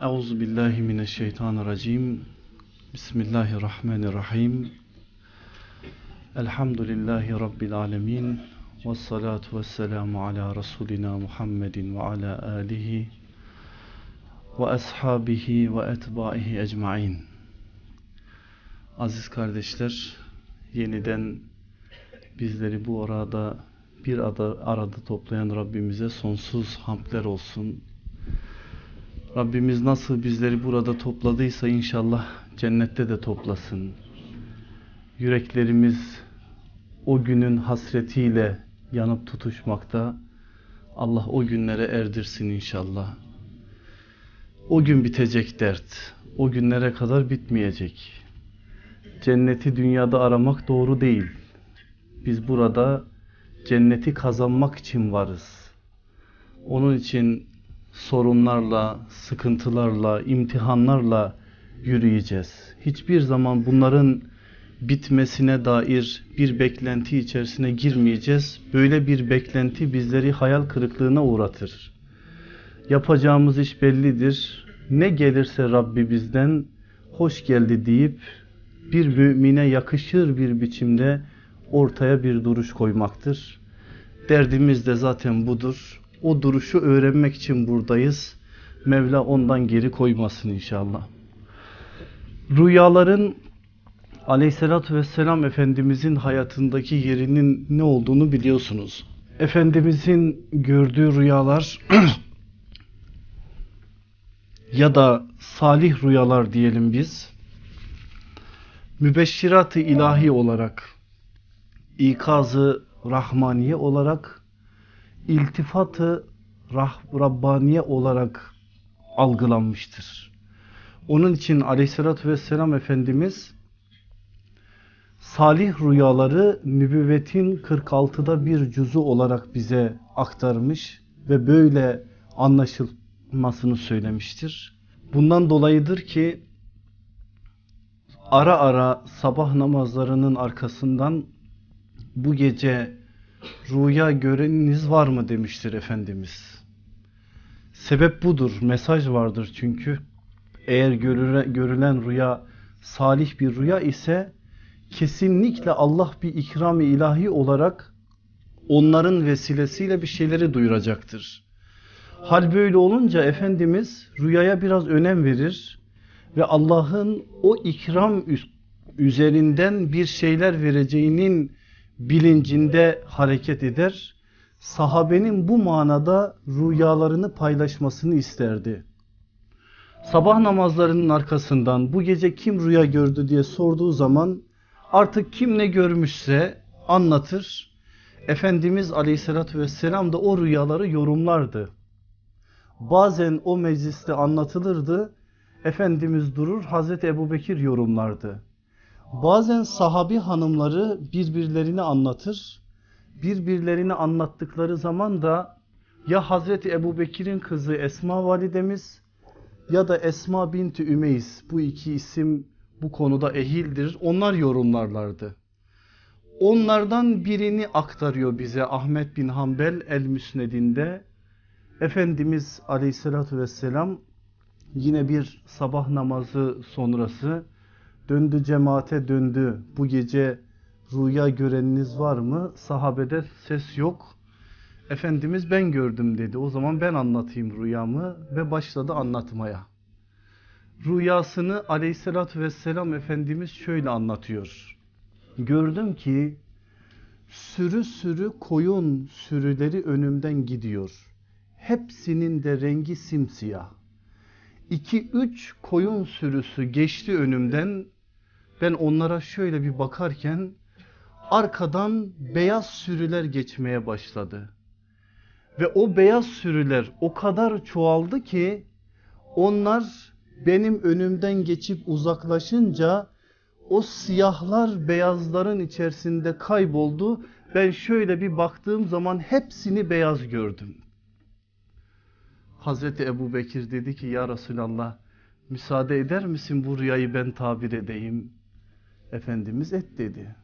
Euzu billahi mineşşeytanirracim. Bismillahirrahmanirrahim. Elhamdülillahi rabbil alamin. Ves salatu vesselamu ala rasulina Muhammedin ve ala alihi ve ashabihi ve etbaihi ecmaîn. Aziz kardeşler, yeniden bizleri bu arada bir arada toplayan Rabbimize sonsuz hamdler olsun. Rabbimiz nasıl bizleri burada topladıysa inşallah cennette de toplasın. Yüreklerimiz o günün hasretiyle yanıp tutuşmakta. Allah o günlere erdirsin inşallah. O gün bitecek dert. O günlere kadar bitmeyecek. Cenneti dünyada aramak doğru değil. Biz burada cenneti kazanmak için varız. Onun için sorunlarla, sıkıntılarla, imtihanlarla yürüyeceğiz. Hiçbir zaman bunların bitmesine dair bir beklenti içerisine girmeyeceğiz. Böyle bir beklenti bizleri hayal kırıklığına uğratır. Yapacağımız iş bellidir. Ne gelirse Rabbi bizden hoş geldi deyip bir mümine yakışır bir biçimde ortaya bir duruş koymaktır. Derdimiz de zaten budur. O duruşu öğrenmek için buradayız. Mevla ondan geri koymasın inşallah. Rüyaların Aleyhisselatü Vesselam Efendimizin hayatındaki yerinin ne olduğunu biliyorsunuz. Efendimizin gördüğü rüyalar ya da salih rüyalar diyelim biz mübeşşirat-ı ilahi olarak ikazı rahmaniye olarak iltifatı Rabbaniye olarak algılanmıştır. Onun için aleyhissalatü vesselam Efendimiz salih rüyaları nübüvvetin 46'da bir cüzü olarak bize aktarmış ve böyle anlaşılmasını söylemiştir. Bundan dolayıdır ki ara ara sabah namazlarının arkasından bu gece rüya göreniniz var mı demiştir Efendimiz. Sebep budur, mesaj vardır çünkü. Eğer görülen rüya salih bir rüya ise kesinlikle Allah bir ikram-ı ilahi olarak onların vesilesiyle bir şeyleri duyuracaktır. Hal böyle olunca Efendimiz rüyaya biraz önem verir ve Allah'ın o ikram üzerinden bir şeyler vereceğinin bilincinde hareket eder. Sahabenin bu manada rüyalarını paylaşmasını isterdi. Sabah namazlarının arkasından bu gece kim rüya gördü diye sorduğu zaman artık kim ne görmüşse anlatır. Efendimiz aleyhissalatü vesselam da o rüyaları yorumlardı. Bazen o mecliste anlatılırdı. Efendimiz durur Hazreti Ebu Bekir yorumlardı. Bazen sahabi hanımları birbirlerini anlatır. Birbirlerini anlattıkları zaman da ya Hazreti Ebu Bekir'in kızı Esma validemiz ya da Esma binti Ümeyiz bu iki isim bu konuda ehildir. Onlar yorumlarlardı. Onlardan birini aktarıyor bize Ahmet bin Hanbel el-Müsned'inde. Efendimiz aleyhissalatü vesselam yine bir sabah namazı sonrası Döndü cemaate döndü. Bu gece rüya göreniniz var mı? Sahabede ses yok. Efendimiz ben gördüm dedi. O zaman ben anlatayım rüyamı ve başladı anlatmaya. Rüyasını aleyhissalatü vesselam Efendimiz şöyle anlatıyor. Gördüm ki sürü sürü koyun sürüleri önümden gidiyor. Hepsinin de rengi simsiyah. İki üç koyun sürüsü geçti önümden ben onlara şöyle bir bakarken arkadan beyaz sürüler geçmeye başladı. Ve o beyaz sürüler o kadar çoğaldı ki onlar benim önümden geçip uzaklaşınca o siyahlar beyazların içerisinde kayboldu. Ben şöyle bir baktığım zaman hepsini beyaz gördüm. Hazreti Ebu Bekir dedi ki ya Resulallah müsaade eder misin bu rüyayı ben tabir edeyim? Efendimiz et dedi.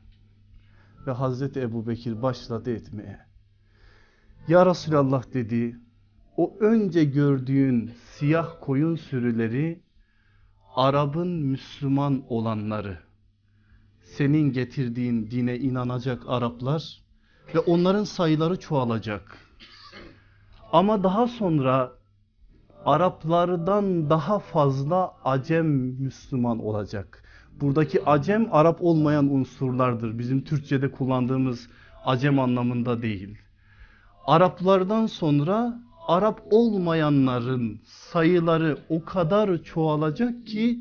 Ve Hazreti Ebu Bekir başladı etmeye. Ya Resulallah dedi o önce gördüğün siyah koyun sürüleri Arap'ın Müslüman olanları senin getirdiğin dine inanacak Araplar ve onların sayıları çoğalacak. Ama daha sonra Araplardan daha fazla Acem Müslüman olacak. Buradaki Acem Arap olmayan unsurlardır. Bizim Türkçe'de kullandığımız Acem anlamında değil. Araplardan sonra Arap olmayanların sayıları o kadar çoğalacak ki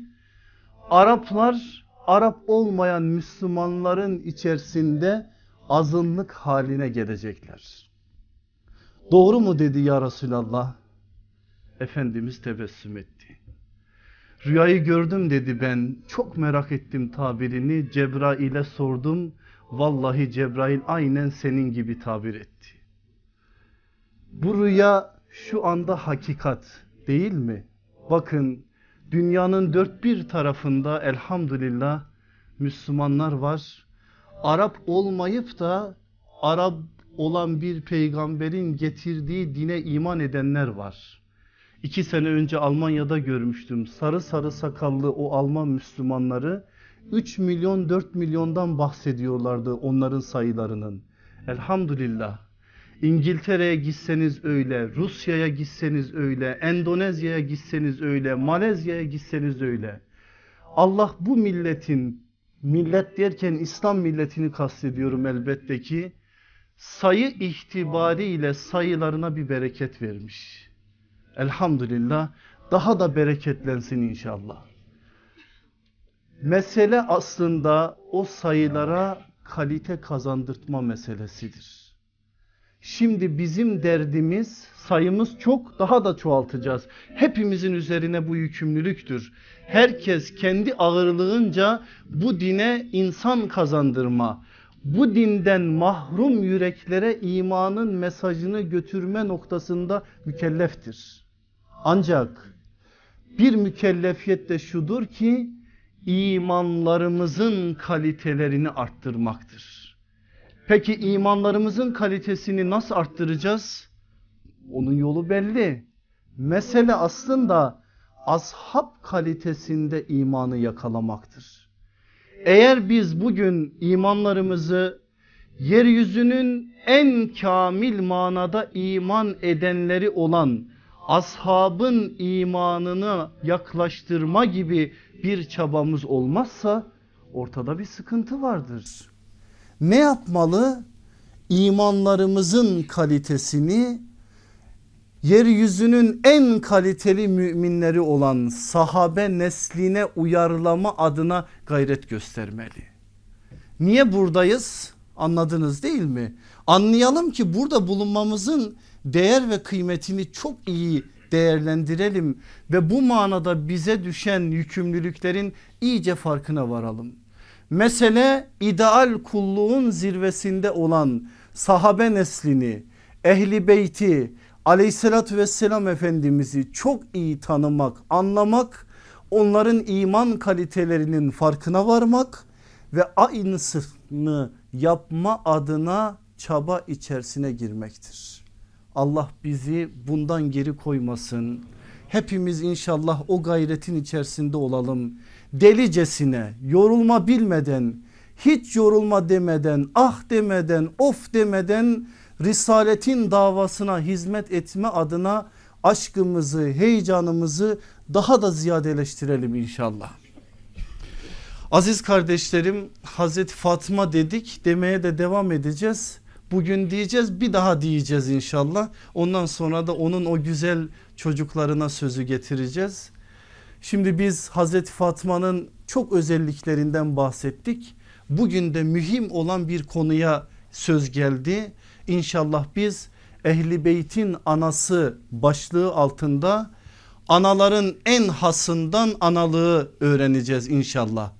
Araplar Arap olmayan Müslümanların içerisinde azınlık haline gelecekler. Doğru mu dedi ya Resulallah? Efendimiz tebessüm etti. Rüyayı gördüm dedi ben çok merak ettim tabirini Cebrail'e sordum. Vallahi Cebrail aynen senin gibi tabir etti. Bu rüya şu anda hakikat değil mi? Bakın dünyanın dört bir tarafında elhamdülillah Müslümanlar var. Arap olmayıp da Arap olan bir peygamberin getirdiği dine iman edenler var. İki sene önce Almanya'da görmüştüm. Sarı sarı sakallı o Alman Müslümanları 3 milyon 4 milyondan bahsediyorlardı onların sayılarının. Elhamdülillah. İngiltere'ye gitseniz öyle, Rusya'ya gitseniz öyle, Endonezya'ya gitseniz öyle, Malezya'ya gitseniz öyle. Allah bu milletin, millet derken İslam milletini kastediyorum elbette ki, sayı itibariyle sayılarına bir bereket vermiş. Elhamdülillah daha da bereketlensin inşallah. Mesele aslında o sayılara kalite kazandırtma meselesidir. Şimdi bizim derdimiz sayımız çok daha da çoğaltacağız. Hepimizin üzerine bu yükümlülüktür. Herkes kendi ağırlığınca bu dine insan kazandırma, bu dinden mahrum yüreklere imanın mesajını götürme noktasında mükelleftir. Ancak bir mükellefiyet de şudur ki imanlarımızın kalitelerini arttırmaktır. Peki imanlarımızın kalitesini nasıl arttıracağız? Onun yolu belli. Mesele aslında ashab kalitesinde imanı yakalamaktır. Eğer biz bugün imanlarımızı yeryüzünün en kamil manada iman edenleri olan ashabın imanını yaklaştırma gibi bir çabamız olmazsa ortada bir sıkıntı vardır. Ne yapmalı? İmanlarımızın kalitesini yeryüzünün en kaliteli müminleri olan sahabe nesline uyarlama adına gayret göstermeli. Niye buradayız? Anladınız değil mi? Anlayalım ki burada bulunmamızın değer ve kıymetini çok iyi değerlendirelim ve bu manada bize düşen yükümlülüklerin iyice farkına varalım. Mesele ideal kulluğun zirvesinde olan sahabe neslini, ehli beyti, aleyhissalatü vesselam efendimizi çok iyi tanımak, anlamak, onların iman kalitelerinin farkına varmak ve aynısını yapma adına çaba içerisine girmektir. Allah bizi bundan geri koymasın. Hepimiz inşallah o gayretin içerisinde olalım. Delicesine yorulma bilmeden hiç yorulma demeden ah demeden of demeden Risaletin davasına hizmet etme adına aşkımızı heyecanımızı daha da ziyadeleştirelim inşallah. Aziz kardeşlerim Hazreti Fatma dedik demeye de devam edeceğiz. Bugün diyeceğiz bir daha diyeceğiz inşallah. Ondan sonra da onun o güzel çocuklarına sözü getireceğiz. Şimdi biz Hazreti Fatma'nın çok özelliklerinden bahsettik. Bugün de mühim olan bir konuya söz geldi. İnşallah biz Ehli Beyt'in anası başlığı altında anaların en hasından analığı öğreneceğiz inşallah.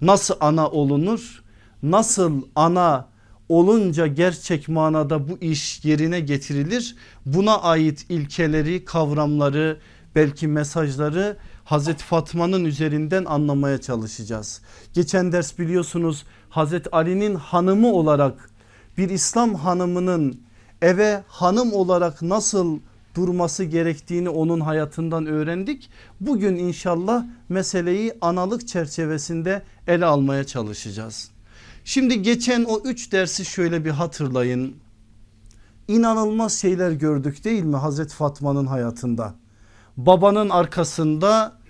Nasıl ana olunur? Nasıl ana olunca gerçek manada bu iş yerine getirilir? Buna ait ilkeleri, kavramları, belki mesajları Hazreti Fatma'nın üzerinden anlamaya çalışacağız. Geçen ders biliyorsunuz Hazreti Ali'nin hanımı olarak bir İslam hanımının eve hanım olarak nasıl durması gerektiğini onun hayatından öğrendik. Bugün inşallah meseleyi analık çerçevesinde ele almaya çalışacağız. Şimdi geçen o üç dersi şöyle bir hatırlayın. İnanılmaz şeyler gördük değil mi Hazreti Fatma'nın hayatında? Babanın arkasında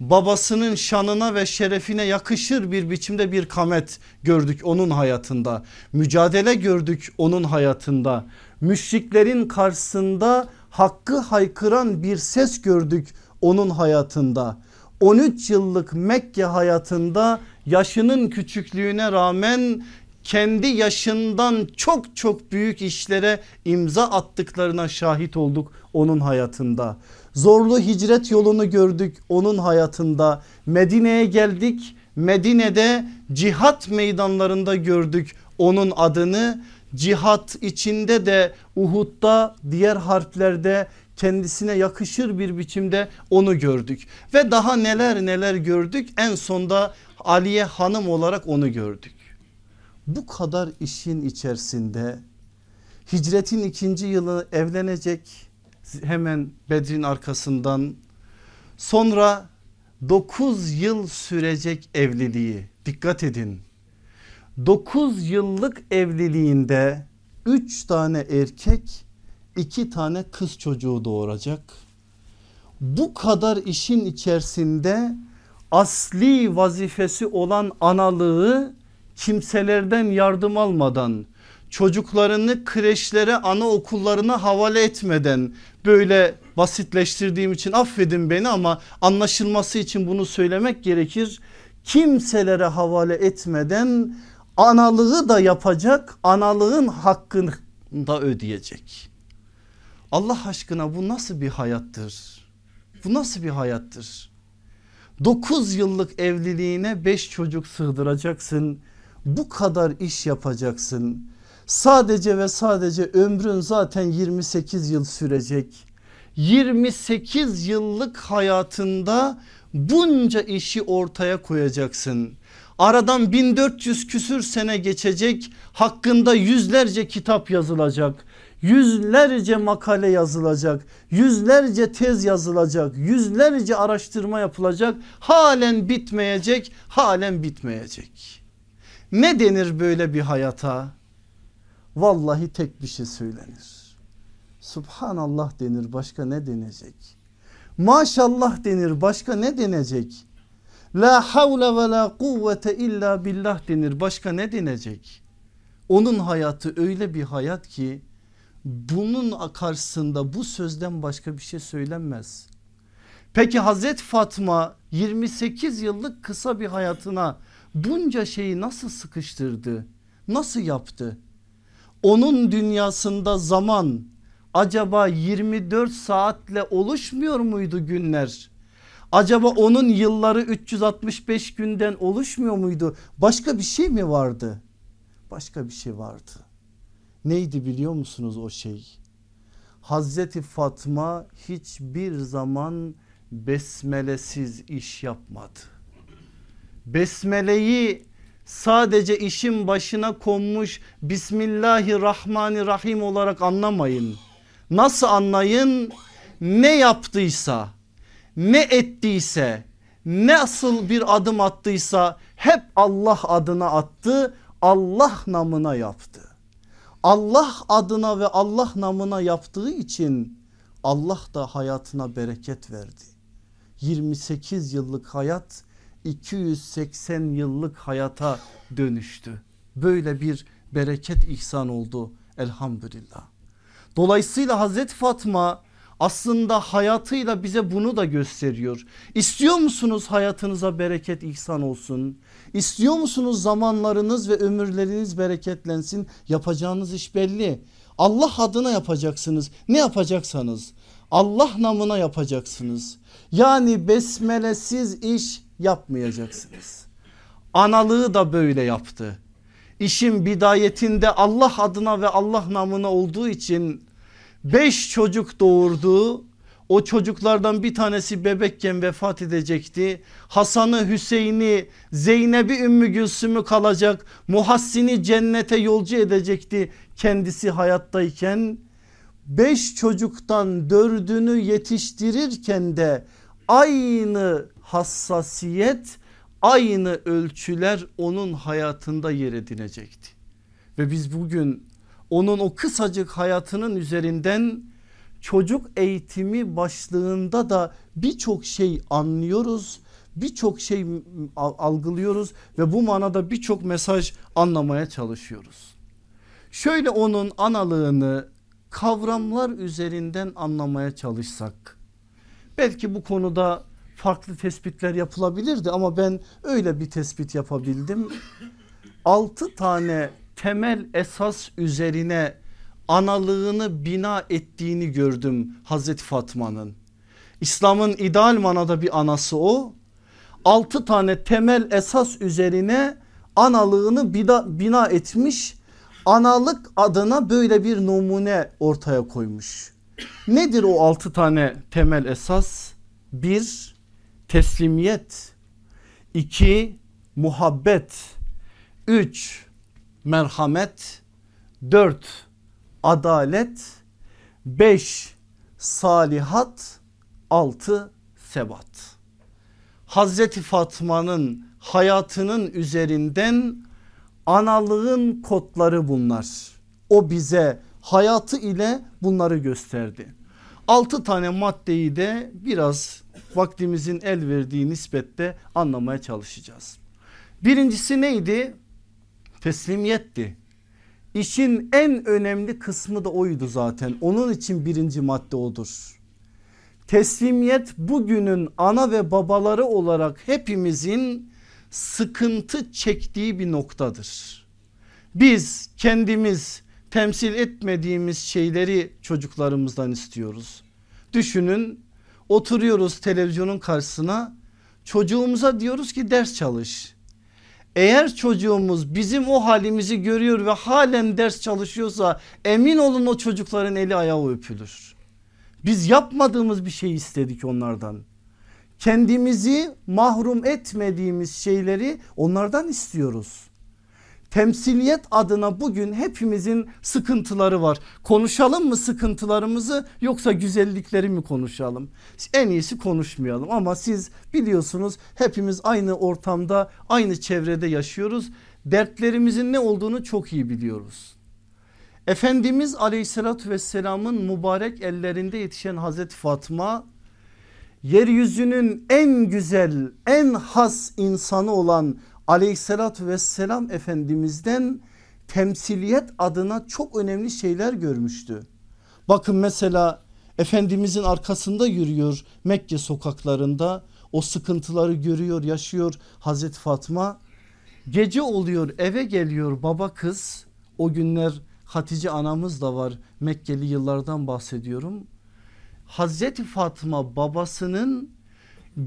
babasının şanına ve şerefine yakışır bir biçimde bir kamet gördük onun hayatında. Mücadele gördük onun hayatında. Müşriklerin karşısında hakkı haykıran bir ses gördük onun hayatında. 13 yıllık Mekke hayatında yaşının küçüklüğüne rağmen kendi yaşından çok çok büyük işlere imza attıklarına şahit olduk onun hayatında. Zorlu hicret yolunu gördük onun hayatında. Medine'ye geldik. Medine'de cihat meydanlarında gördük onun adını. Cihat içinde de Uhud'da diğer harplerde kendisine yakışır bir biçimde onu gördük. Ve daha neler neler gördük en sonda Aliye hanım olarak onu gördük. Bu kadar işin içerisinde hicretin ikinci yılı evlenecek hemen Bedir'in arkasından sonra 9 yıl sürecek evliliği dikkat edin 9 yıllık evliliğinde 3 tane erkek 2 tane kız çocuğu doğuracak. Bu kadar işin içerisinde asli vazifesi olan analığı kimselerden yardım almadan çocuklarını kreşlere anaokullarına havale etmeden böyle basitleştirdiğim için affedin beni ama anlaşılması için bunu söylemek gerekir. Kimselere havale etmeden analığı da yapacak analığın hakkını da ödeyecek. Allah aşkına bu nasıl bir hayattır? Bu nasıl bir hayattır? 9 yıllık evliliğine 5 çocuk sığdıracaksın. Bu kadar iş yapacaksın. Sadece ve sadece ömrün zaten 28 yıl sürecek. 28 yıllık hayatında bunca işi ortaya koyacaksın. Aradan 1400 küsür sene geçecek hakkında yüzlerce kitap yazılacak. Yüzlerce makale yazılacak, yüzlerce tez yazılacak, yüzlerce araştırma yapılacak. Halen bitmeyecek, halen bitmeyecek. Ne denir böyle bir hayata? Vallahi tek bir şey söylenir. Subhanallah denir başka ne denecek? Maşallah denir başka ne denecek? La havle ve la kuvvete illa billah denir başka ne denecek? Onun hayatı öyle bir hayat ki bunun karşısında bu sözden başka bir şey söylenmez. Peki Hazreti Fatma 28 yıllık kısa bir hayatına bunca şeyi nasıl sıkıştırdı? Nasıl yaptı? Onun dünyasında zaman acaba 24 saatle oluşmuyor muydu günler? Acaba onun yılları 365 günden oluşmuyor muydu? Başka bir şey mi vardı? Başka bir şey vardı. Neydi biliyor musunuz o şey? Hazreti Fatma hiçbir zaman besmelesiz iş yapmadı. Besmeleyi sadece işin başına konmuş Bismillahirrahmanirrahim olarak anlamayın. Nasıl anlayın? Ne yaptıysa, ne ettiyse, nasıl bir adım attıysa hep Allah adına attı, Allah namına yaptı. Allah adına ve Allah namına yaptığı için Allah da hayatına bereket verdi. 28 yıllık hayat 280 yıllık hayata dönüştü. Böyle bir bereket ihsan oldu elhamdülillah. Dolayısıyla Hazreti Fatma aslında hayatıyla bize bunu da gösteriyor. İstiyor musunuz hayatınıza bereket ihsan olsun? İstiyor musunuz zamanlarınız ve ömürleriniz bereketlensin? Yapacağınız iş belli. Allah adına yapacaksınız. Ne yapacaksanız Allah namına yapacaksınız. Yani besmelesiz iş yapmayacaksınız. Analığı da böyle yaptı. İşin bidayetinde Allah adına ve Allah namına olduğu için beş çocuk doğurdu. O çocuklardan bir tanesi bebekken vefat edecekti. Hasan'ı, Hüseyin'i, Zeynep'i, Ümmü Gülsüm'ü kalacak. Muhassini cennete yolcu edecekti kendisi hayattayken. beş çocuktan dördünü yetiştirirken de aynı hassasiyet aynı ölçüler onun hayatında yer edinecekti. Ve biz bugün onun o kısacık hayatının üzerinden çocuk eğitimi başlığında da birçok şey anlıyoruz. Birçok şey algılıyoruz ve bu manada birçok mesaj anlamaya çalışıyoruz. Şöyle onun analığını kavramlar üzerinden anlamaya çalışsak. Belki bu konuda farklı tespitler yapılabilirdi ama ben öyle bir tespit yapabildim. Altı tane temel esas üzerine analığını bina ettiğini gördüm Hazreti Fatma'nın. İslam'ın ideal manada bir anası o. Altı tane temel esas üzerine analığını bina, etmiş. Analık adına böyle bir numune ortaya koymuş. Nedir o altı tane temel esas? Bir teslimiyet. iki muhabbet. Üç merhamet. Dört adalet, beş salihat, altı sebat. Hazreti Fatma'nın hayatının üzerinden analığın kodları bunlar. O bize hayatı ile bunları gösterdi. Altı tane maddeyi de biraz vaktimizin el verdiği nispette anlamaya çalışacağız. Birincisi neydi? Teslimiyetti. İşin en önemli kısmı da oydu zaten. Onun için birinci madde odur. Teslimiyet bugünün ana ve babaları olarak hepimizin sıkıntı çektiği bir noktadır. Biz kendimiz temsil etmediğimiz şeyleri çocuklarımızdan istiyoruz. Düşünün oturuyoruz televizyonun karşısına çocuğumuza diyoruz ki ders çalış. Eğer çocuğumuz bizim o halimizi görüyor ve halen ders çalışıyorsa emin olun o çocukların eli ayağı öpülür. Biz yapmadığımız bir şey istedik onlardan. Kendimizi mahrum etmediğimiz şeyleri onlardan istiyoruz temsiliyet adına bugün hepimizin sıkıntıları var. Konuşalım mı sıkıntılarımızı yoksa güzellikleri mi konuşalım? En iyisi konuşmayalım ama siz biliyorsunuz hepimiz aynı ortamda aynı çevrede yaşıyoruz. Dertlerimizin ne olduğunu çok iyi biliyoruz. Efendimiz aleyhissalatü vesselamın mübarek ellerinde yetişen Hazreti Fatma yeryüzünün en güzel en has insanı olan aleyhissalatü vesselam efendimizden temsiliyet adına çok önemli şeyler görmüştü. Bakın mesela Efendimizin arkasında yürüyor Mekke sokaklarında o sıkıntıları görüyor yaşıyor Hazreti Fatma. Gece oluyor eve geliyor baba kız o günler Hatice anamız da var Mekkeli yıllardan bahsediyorum. Hazreti Fatma babasının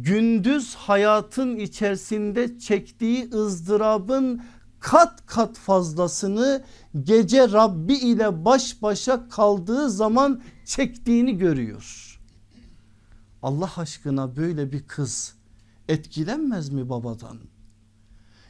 gündüz hayatın içerisinde çektiği ızdırabın kat kat fazlasını gece Rabbi ile baş başa kaldığı zaman çektiğini görüyor. Allah aşkına böyle bir kız etkilenmez mi babadan?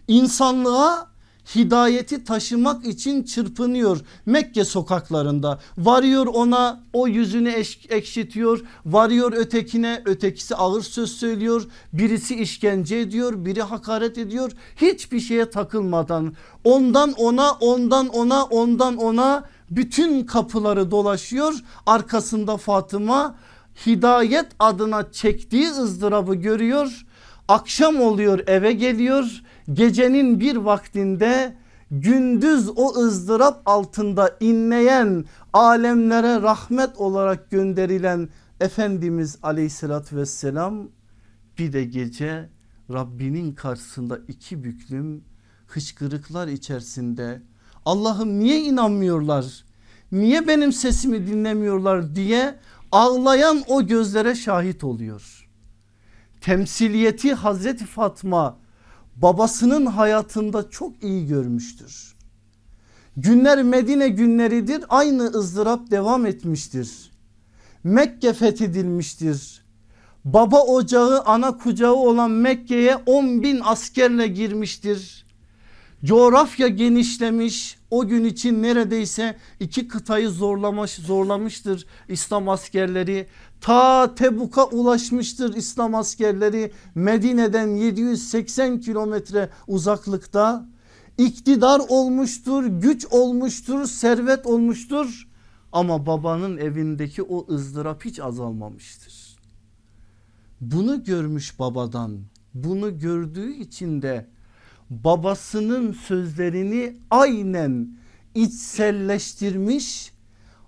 İnsanlığa hidayeti taşımak için çırpınıyor Mekke sokaklarında. Varıyor ona o yüzünü ekşitiyor. Varıyor ötekine ötekisi ağır söz söylüyor. Birisi işkence ediyor biri hakaret ediyor. Hiçbir şeye takılmadan ondan ona ondan ona ondan ona bütün kapıları dolaşıyor. Arkasında Fatıma hidayet adına çektiği ızdırabı görüyor. Akşam oluyor eve geliyor. Gecenin bir vaktinde gündüz o ızdırap altında inleyen alemlere rahmet olarak gönderilen Efendimiz aleyhissalatü vesselam bir de gece Rabbinin karşısında iki büklüm hıçkırıklar içerisinde Allah'ım niye inanmıyorlar? Niye benim sesimi dinlemiyorlar? diye ağlayan o gözlere şahit oluyor. Temsiliyeti Hazreti Fatma babasının hayatında çok iyi görmüştür. Günler Medine günleridir aynı ızdırap devam etmiştir. Mekke fethedilmiştir. Baba ocağı ana kucağı olan Mekke'ye 10 bin askerle girmiştir. Coğrafya genişlemiş o gün için neredeyse iki kıtayı zorlamış, zorlamıştır İslam askerleri. Ta Tebuk'a ulaşmıştır İslam askerleri Medine'den 780 kilometre uzaklıkta iktidar olmuştur, güç olmuştur, servet olmuştur. Ama babanın evindeki o ızdırap hiç azalmamıştır. Bunu görmüş babadan bunu gördüğü için de babasının sözlerini aynen içselleştirmiş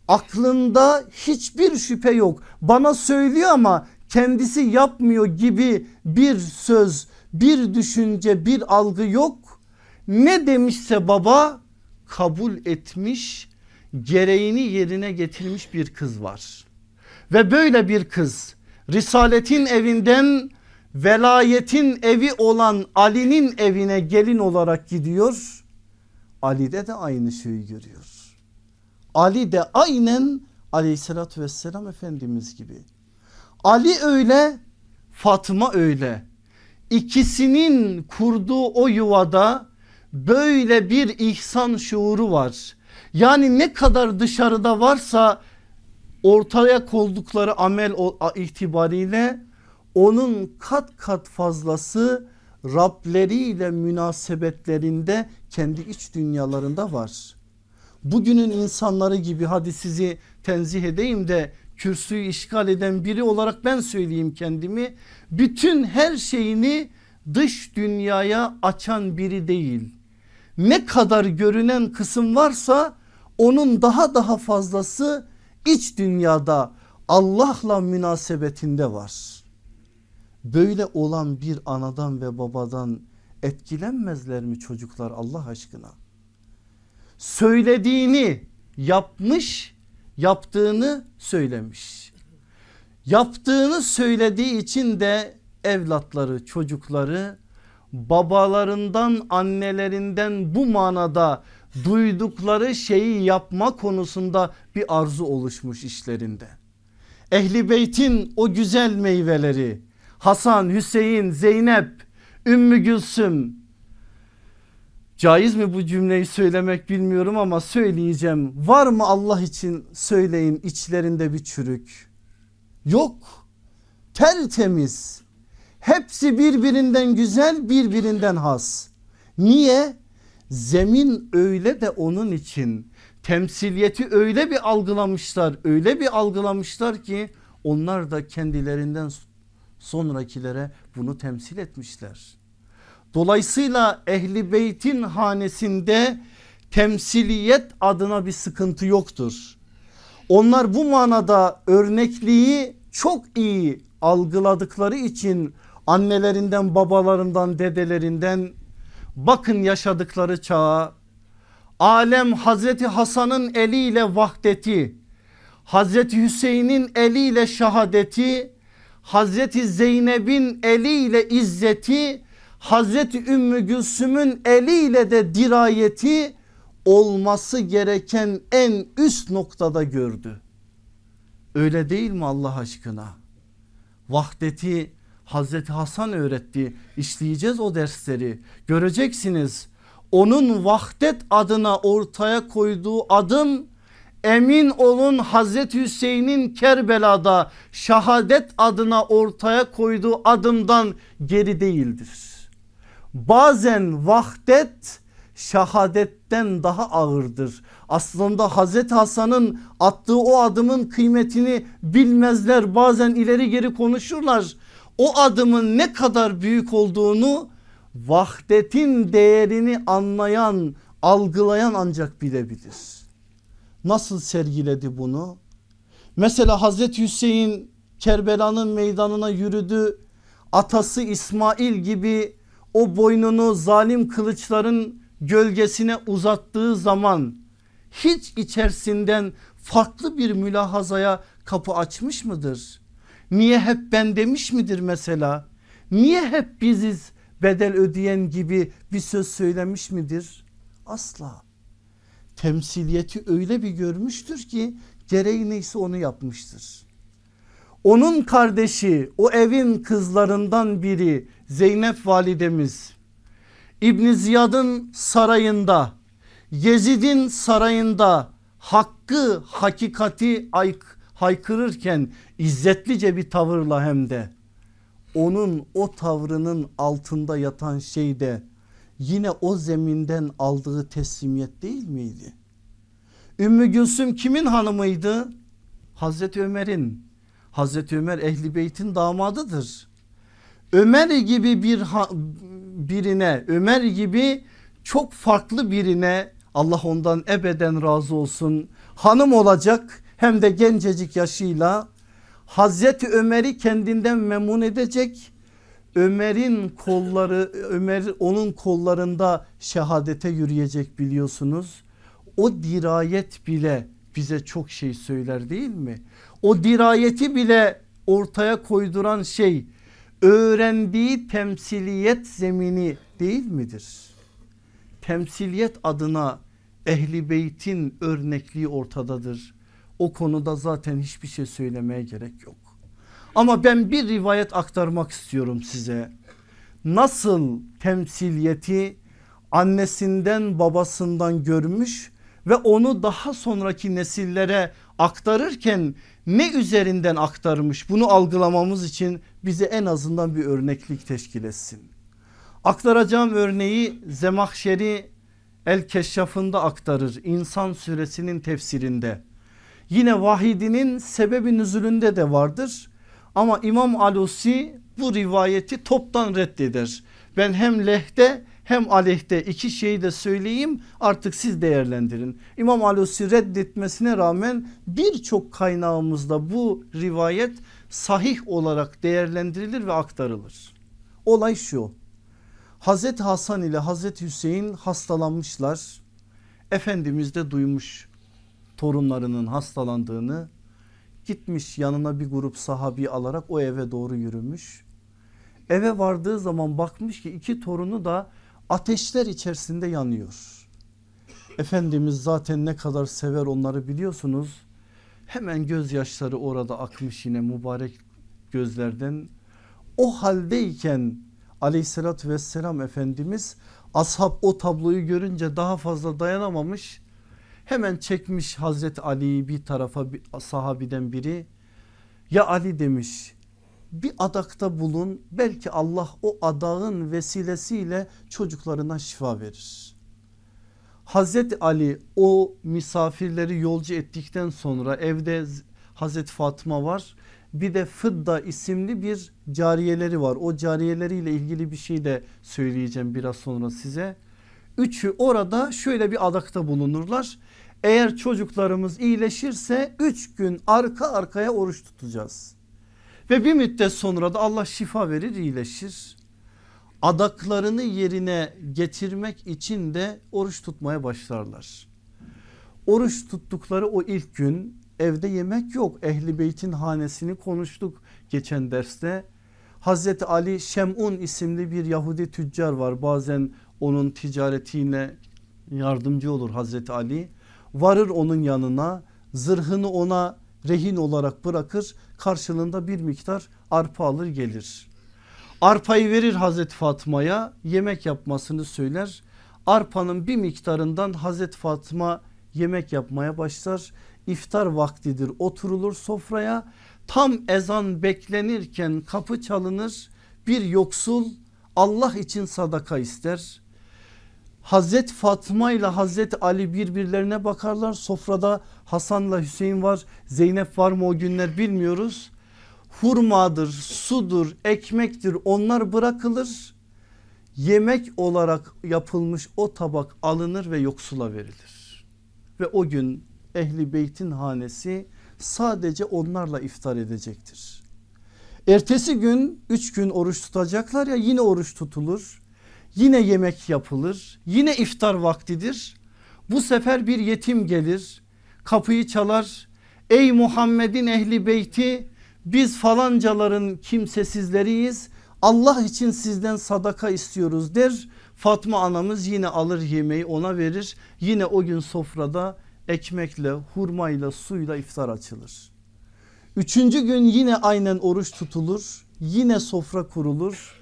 aklında hiçbir şüphe yok bana söylüyor ama kendisi yapmıyor gibi bir söz bir düşünce bir algı yok ne demişse baba kabul etmiş gereğini yerine getirmiş bir kız var ve böyle bir kız Risaletin evinden velayetin evi olan Ali'nin evine gelin olarak gidiyor. Ali'de de aynı şeyi görüyor. Ali de aynen aleyhissalatü vesselam Efendimiz gibi. Ali öyle Fatma öyle. İkisinin kurduğu o yuvada böyle bir ihsan şuuru var. Yani ne kadar dışarıda varsa ortaya koydukları amel itibariyle onun kat kat fazlası Rableriyle münasebetlerinde kendi iç dünyalarında var. Bugünün insanları gibi hadi sizi tenzih edeyim de kürsüyü işgal eden biri olarak ben söyleyeyim kendimi. Bütün her şeyini dış dünyaya açan biri değil. Ne kadar görünen kısım varsa onun daha daha fazlası iç dünyada Allah'la münasebetinde var böyle olan bir anadan ve babadan etkilenmezler mi çocuklar Allah aşkına? Söylediğini yapmış yaptığını söylemiş. Yaptığını söylediği için de evlatları çocukları babalarından annelerinden bu manada duydukları şeyi yapma konusunda bir arzu oluşmuş işlerinde. Ehli beytin o güzel meyveleri Hasan, Hüseyin, Zeynep, Ümmü Gülsüm. Caiz mi bu cümleyi söylemek bilmiyorum ama söyleyeceğim. Var mı Allah için söyleyin içlerinde bir çürük? Yok. Tertemiz. Hepsi birbirinden güzel birbirinden has. Niye? Zemin öyle de onun için temsiliyeti öyle bir algılamışlar öyle bir algılamışlar ki onlar da kendilerinden sonrakilere bunu temsil etmişler. Dolayısıyla ehli beytin hanesinde temsiliyet adına bir sıkıntı yoktur. Onlar bu manada örnekliği çok iyi algıladıkları için annelerinden babalarından dedelerinden bakın yaşadıkları çağa alem Hazreti Hasan'ın eliyle vahdeti Hazreti Hüseyin'in eliyle şahadeti Hazreti Zeynep'in eliyle izzeti Hazreti Ümmü Gülsüm'ün eliyle de dirayeti olması gereken en üst noktada gördü. Öyle değil mi Allah aşkına? Vahdeti Hazreti Hasan öğretti. İşleyeceğiz o dersleri. Göreceksiniz. Onun vahdet adına ortaya koyduğu adım emin olun Hazreti Hüseyin'in Kerbela'da şahadet adına ortaya koyduğu adımdan geri değildir. Bazen vahdet şahadetten daha ağırdır. Aslında Hazreti Hasan'ın attığı o adımın kıymetini bilmezler. Bazen ileri geri konuşurlar. O adımın ne kadar büyük olduğunu vahdetin değerini anlayan, algılayan ancak bilebilir nasıl sergiledi bunu? Mesela Hazreti Hüseyin Kerbela'nın meydanına yürüdü. Atası İsmail gibi o boynunu zalim kılıçların gölgesine uzattığı zaman hiç içerisinden farklı bir mülahazaya kapı açmış mıdır? Niye hep ben demiş midir mesela? Niye hep biziz bedel ödeyen gibi bir söz söylemiş midir? Asla temsiliyeti öyle bir görmüştür ki gereği neyse onu yapmıştır. Onun kardeşi o evin kızlarından biri Zeynep validemiz İbn Ziyad'ın sarayında Yezid'in sarayında hakkı hakikati haykırırken izzetlice bir tavırla hem de onun o tavrının altında yatan şey de yine o zeminden aldığı teslimiyet değil miydi? Ümmü Gülsüm kimin hanımıydı? Hazreti Ömer'in. Hazreti Ömer Ehli Beyt'in damadıdır. Ömer gibi bir birine Ömer gibi çok farklı birine Allah ondan ebeden razı olsun hanım olacak hem de gencecik yaşıyla Hazreti Ömer'i kendinden memnun edecek Ömer'in kolları Ömer onun kollarında şehadete yürüyecek biliyorsunuz. O dirayet bile bize çok şey söyler değil mi? O dirayeti bile ortaya koyduran şey öğrendiği temsiliyet zemini değil midir? Temsiliyet adına ehli beytin örnekliği ortadadır. O konuda zaten hiçbir şey söylemeye gerek yok. Ama ben bir rivayet aktarmak istiyorum size. Nasıl temsiliyeti annesinden babasından görmüş ve onu daha sonraki nesillere aktarırken ne üzerinden aktarmış bunu algılamamız için bize en azından bir örneklik teşkil etsin. Aktaracağım örneği Zemahşeri El Keşşaf'ında aktarır İnsan suresinin tefsirinde. Yine vahidinin sebebi nüzulünde de vardır. Ama İmam Alusi bu rivayeti toptan reddeder. Ben hem lehte hem aleyhte iki şeyi de söyleyeyim artık siz değerlendirin. İmam Alusi reddetmesine rağmen birçok kaynağımızda bu rivayet sahih olarak değerlendirilir ve aktarılır. Olay şu Hazreti Hasan ile Hazreti Hüseyin hastalanmışlar. Efendimiz de duymuş torunlarının hastalandığını gitmiş yanına bir grup sahabi alarak o eve doğru yürümüş. Eve vardığı zaman bakmış ki iki torunu da ateşler içerisinde yanıyor. Efendimiz zaten ne kadar sever onları biliyorsunuz. Hemen gözyaşları orada akmış yine mübarek gözlerden. O haldeyken aleyhissalatü vesselam Efendimiz ashab o tabloyu görünce daha fazla dayanamamış. Hemen çekmiş Hazreti Ali'yi bir tarafa bir sahabiden biri. Ya Ali demiş bir adakta bulun belki Allah o adağın vesilesiyle çocuklarına şifa verir. Hazreti Ali o misafirleri yolcu ettikten sonra evde Hazreti Fatıma var. Bir de Fıdda isimli bir cariyeleri var. O cariyeleriyle ilgili bir şey de söyleyeceğim biraz sonra size. Üçü orada şöyle bir adakta bulunurlar. Eğer çocuklarımız iyileşirse üç gün arka arkaya oruç tutacağız. Ve bir müddet sonra da Allah şifa verir iyileşir. Adaklarını yerine getirmek için de oruç tutmaya başlarlar. Oruç tuttukları o ilk gün evde yemek yok. Ehli beytin hanesini konuştuk geçen derste. Hazreti Ali Şem'un isimli bir Yahudi tüccar var. Bazen onun ticaretine yardımcı olur Hazreti Ali. Varır onun yanına zırhını ona rehin olarak bırakır karşılığında bir miktar arpa alır gelir. Arpayı verir Hazreti Fatma'ya yemek yapmasını söyler. Arpanın bir miktarından Hazreti Fatma yemek yapmaya başlar. İftar vaktidir oturulur sofraya tam ezan beklenirken kapı çalınır bir yoksul Allah için sadaka ister. Hazret Fatma ile Hazret Ali birbirlerine bakarlar. Sofrada Hasan'la Hüseyin var. Zeynep var mı o günler bilmiyoruz. Hurmadır, sudur, ekmektir onlar bırakılır. Yemek olarak yapılmış o tabak alınır ve yoksula verilir. Ve o gün ehli beytin hanesi sadece onlarla iftar edecektir. Ertesi gün üç gün oruç tutacaklar ya yine oruç tutulur. Yine yemek yapılır. Yine iftar vaktidir. Bu sefer bir yetim gelir. Kapıyı çalar. Ey Muhammed'in ehli beyti biz falancaların kimsesizleriyiz. Allah için sizden sadaka istiyoruz der. Fatma anamız yine alır yemeği ona verir. Yine o gün sofrada ekmekle, hurmayla, suyla iftar açılır. Üçüncü gün yine aynen oruç tutulur. Yine sofra kurulur.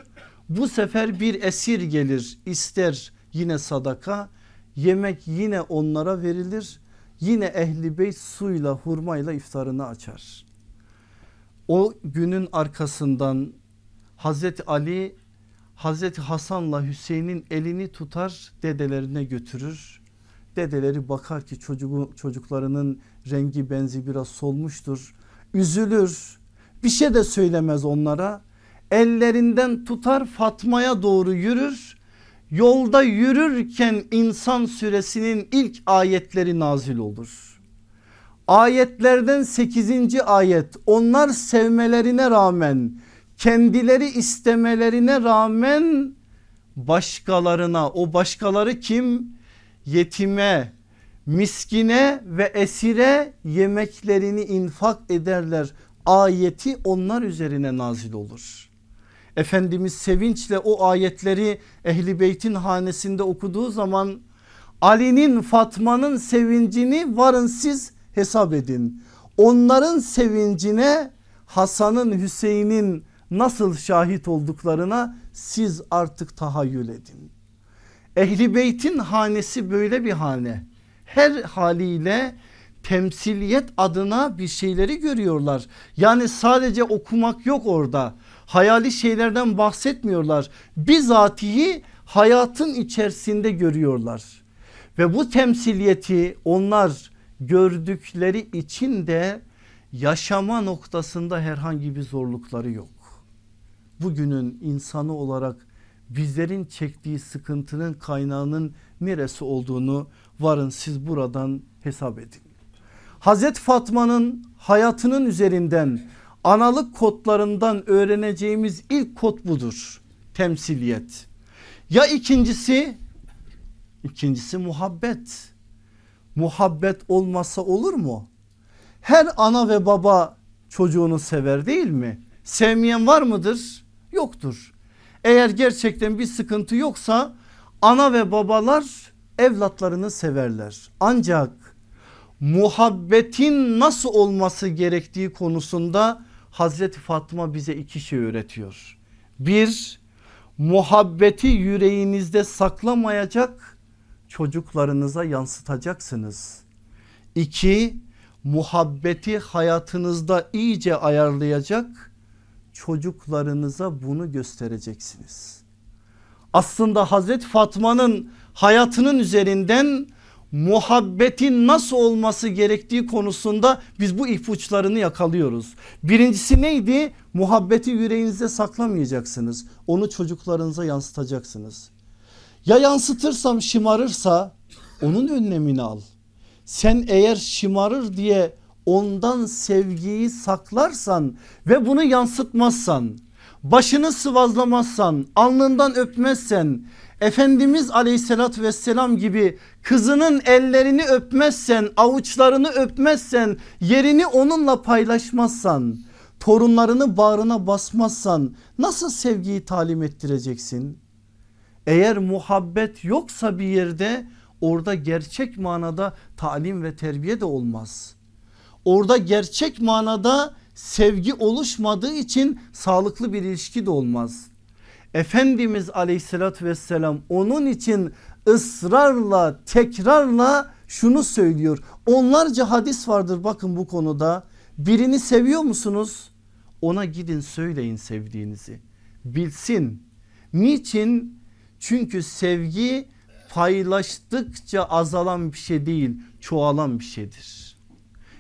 Bu sefer bir esir gelir ister yine sadaka yemek yine onlara verilir. Yine ehli beyt suyla hurmayla iftarını açar. O günün arkasından Hazreti Ali Hazreti Hasan'la Hüseyin'in elini tutar dedelerine götürür. Dedeleri bakar ki çocuğu, çocuklarının rengi benzi biraz solmuştur. Üzülür bir şey de söylemez onlara. Ellerinden tutar Fatma'ya doğru yürür. Yolda yürürken insan suresinin ilk ayetleri nazil olur. Ayetlerden 8. ayet onlar sevmelerine rağmen kendileri istemelerine rağmen başkalarına o başkaları kim? Yetime, miskine ve esire yemeklerini infak ederler. Ayeti onlar üzerine nazil olur. Efendimiz sevinçle o ayetleri Ehli Beyt'in hanesinde okuduğu zaman Ali'nin Fatma'nın sevincini varın siz hesap edin. Onların sevincine Hasan'ın Hüseyin'in nasıl şahit olduklarına siz artık tahayyül edin. Ehli Beyt'in hanesi böyle bir hane. Her haliyle temsiliyet adına bir şeyleri görüyorlar. Yani sadece okumak yok orada. Hayali şeylerden bahsetmiyorlar. Bizatihi hayatın içerisinde görüyorlar. Ve bu temsiliyeti onlar gördükleri için de yaşama noktasında herhangi bir zorlukları yok. Bugünün insanı olarak bizlerin çektiği sıkıntının kaynağının neresi olduğunu varın siz buradan hesap edin. Hazreti Fatma'nın hayatının üzerinden analık kodlarından öğreneceğimiz ilk kod budur. Temsiliyet. Ya ikincisi ikincisi muhabbet. Muhabbet olmasa olur mu? Her ana ve baba çocuğunu sever değil mi? Sevmeyen var mıdır? Yoktur. Eğer gerçekten bir sıkıntı yoksa ana ve babalar evlatlarını severler. Ancak muhabbetin nasıl olması gerektiği konusunda Hazreti Fatma bize iki şey öğretiyor. Bir muhabbeti yüreğinizde saklamayacak çocuklarınıza yansıtacaksınız. İki muhabbeti hayatınızda iyice ayarlayacak çocuklarınıza bunu göstereceksiniz. Aslında Hazreti Fatma'nın hayatının üzerinden muhabbetin nasıl olması gerektiği konusunda biz bu ipuçlarını yakalıyoruz. Birincisi neydi? Muhabbeti yüreğinizde saklamayacaksınız. Onu çocuklarınıza yansıtacaksınız. Ya yansıtırsam şımarırsa onun önlemini al. Sen eğer şımarır diye ondan sevgiyi saklarsan ve bunu yansıtmazsan başını sıvazlamazsan alnından öpmezsen Efendimiz aleyhissalatü vesselam gibi kızının ellerini öpmezsen avuçlarını öpmezsen yerini onunla paylaşmazsan torunlarını bağrına basmazsan nasıl sevgiyi talim ettireceksin? Eğer muhabbet yoksa bir yerde orada gerçek manada talim ve terbiye de olmaz. Orada gerçek manada sevgi oluşmadığı için sağlıklı bir ilişki de olmaz. Efendimiz aleyhissalatü vesselam onun için ısrarla tekrarla şunu söylüyor. Onlarca hadis vardır bakın bu konuda. Birini seviyor musunuz? Ona gidin söyleyin sevdiğinizi. Bilsin. Niçin? Çünkü sevgi paylaştıkça azalan bir şey değil çoğalan bir şeydir.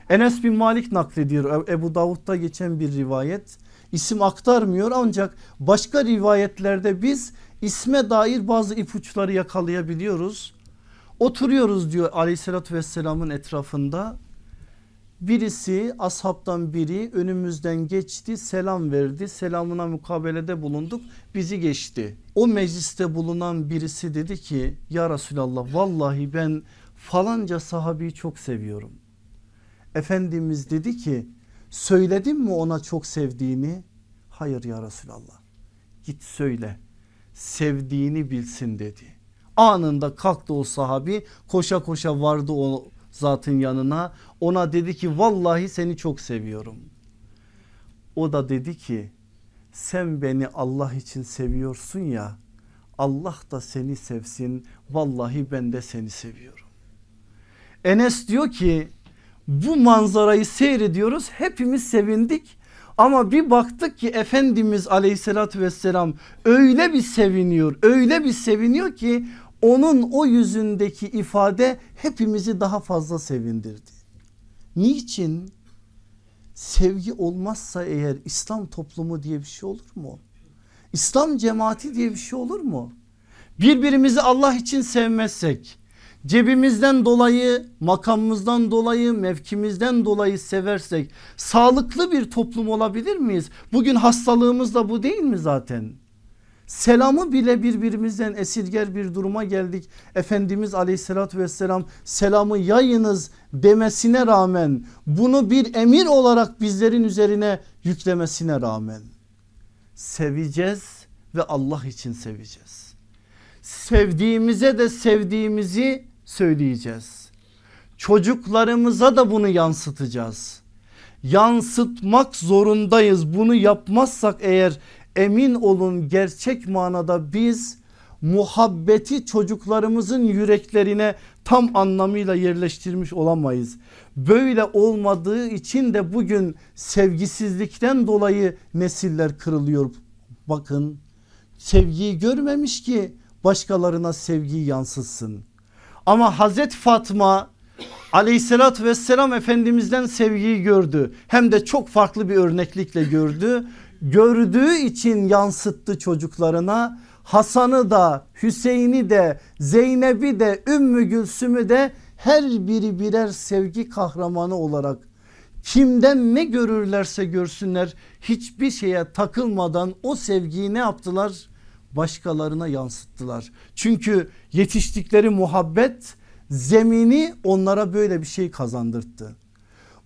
Enes bin Malik naklediyor Ebu Davud'da geçen bir rivayet isim aktarmıyor ancak başka rivayetlerde biz isme dair bazı ipuçları yakalayabiliyoruz. Oturuyoruz diyor aleyhissalatü vesselamın etrafında birisi ashabtan biri önümüzden geçti selam verdi selamına mukabelede bulunduk bizi geçti. O mecliste bulunan birisi dedi ki ya Resulallah vallahi ben falanca sahabeyi çok seviyorum. Efendimiz dedi ki söyledin mi ona çok sevdiğini? Hayır ya Resulallah git söyle sevdiğini bilsin dedi. Anında kalktı o sahabi koşa koşa vardı o zatın yanına ona dedi ki vallahi seni çok seviyorum. O da dedi ki sen beni Allah için seviyorsun ya Allah da seni sevsin vallahi ben de seni seviyorum. Enes diyor ki bu manzarayı seyrediyoruz hepimiz sevindik ama bir baktık ki Efendimiz aleyhissalatü vesselam öyle bir seviniyor öyle bir seviniyor ki onun o yüzündeki ifade hepimizi daha fazla sevindirdi. Niçin? Sevgi olmazsa eğer İslam toplumu diye bir şey olur mu? İslam cemaati diye bir şey olur mu? Birbirimizi Allah için sevmezsek cebimizden dolayı makamımızdan dolayı mevkimizden dolayı seversek sağlıklı bir toplum olabilir miyiz? Bugün hastalığımız da bu değil mi zaten? Selamı bile birbirimizden esirger bir duruma geldik. Efendimiz aleyhissalatü vesselam selamı yayınız demesine rağmen bunu bir emir olarak bizlerin üzerine yüklemesine rağmen seveceğiz ve Allah için seveceğiz. Sevdiğimize de sevdiğimizi söyleyeceğiz. Çocuklarımıza da bunu yansıtacağız. Yansıtmak zorundayız. Bunu yapmazsak eğer emin olun gerçek manada biz muhabbeti çocuklarımızın yüreklerine tam anlamıyla yerleştirmiş olamayız. Böyle olmadığı için de bugün sevgisizlikten dolayı nesiller kırılıyor. Bakın sevgiyi görmemiş ki başkalarına sevgiyi yansıtsın. Ama Hazreti Fatma aleyhissalatü vesselam efendimizden sevgiyi gördü. Hem de çok farklı bir örneklikle gördü. Gördüğü için yansıttı çocuklarına. Hasan'ı da Hüseyin'i de Zeynep'i de Ümmü Gülsüm'ü de her biri birer sevgi kahramanı olarak kimden ne görürlerse görsünler hiçbir şeye takılmadan o sevgiyi ne yaptılar? Başkalarına yansıttılar. Çünkü yetiştikleri muhabbet zemini onlara böyle bir şey kazandırdı.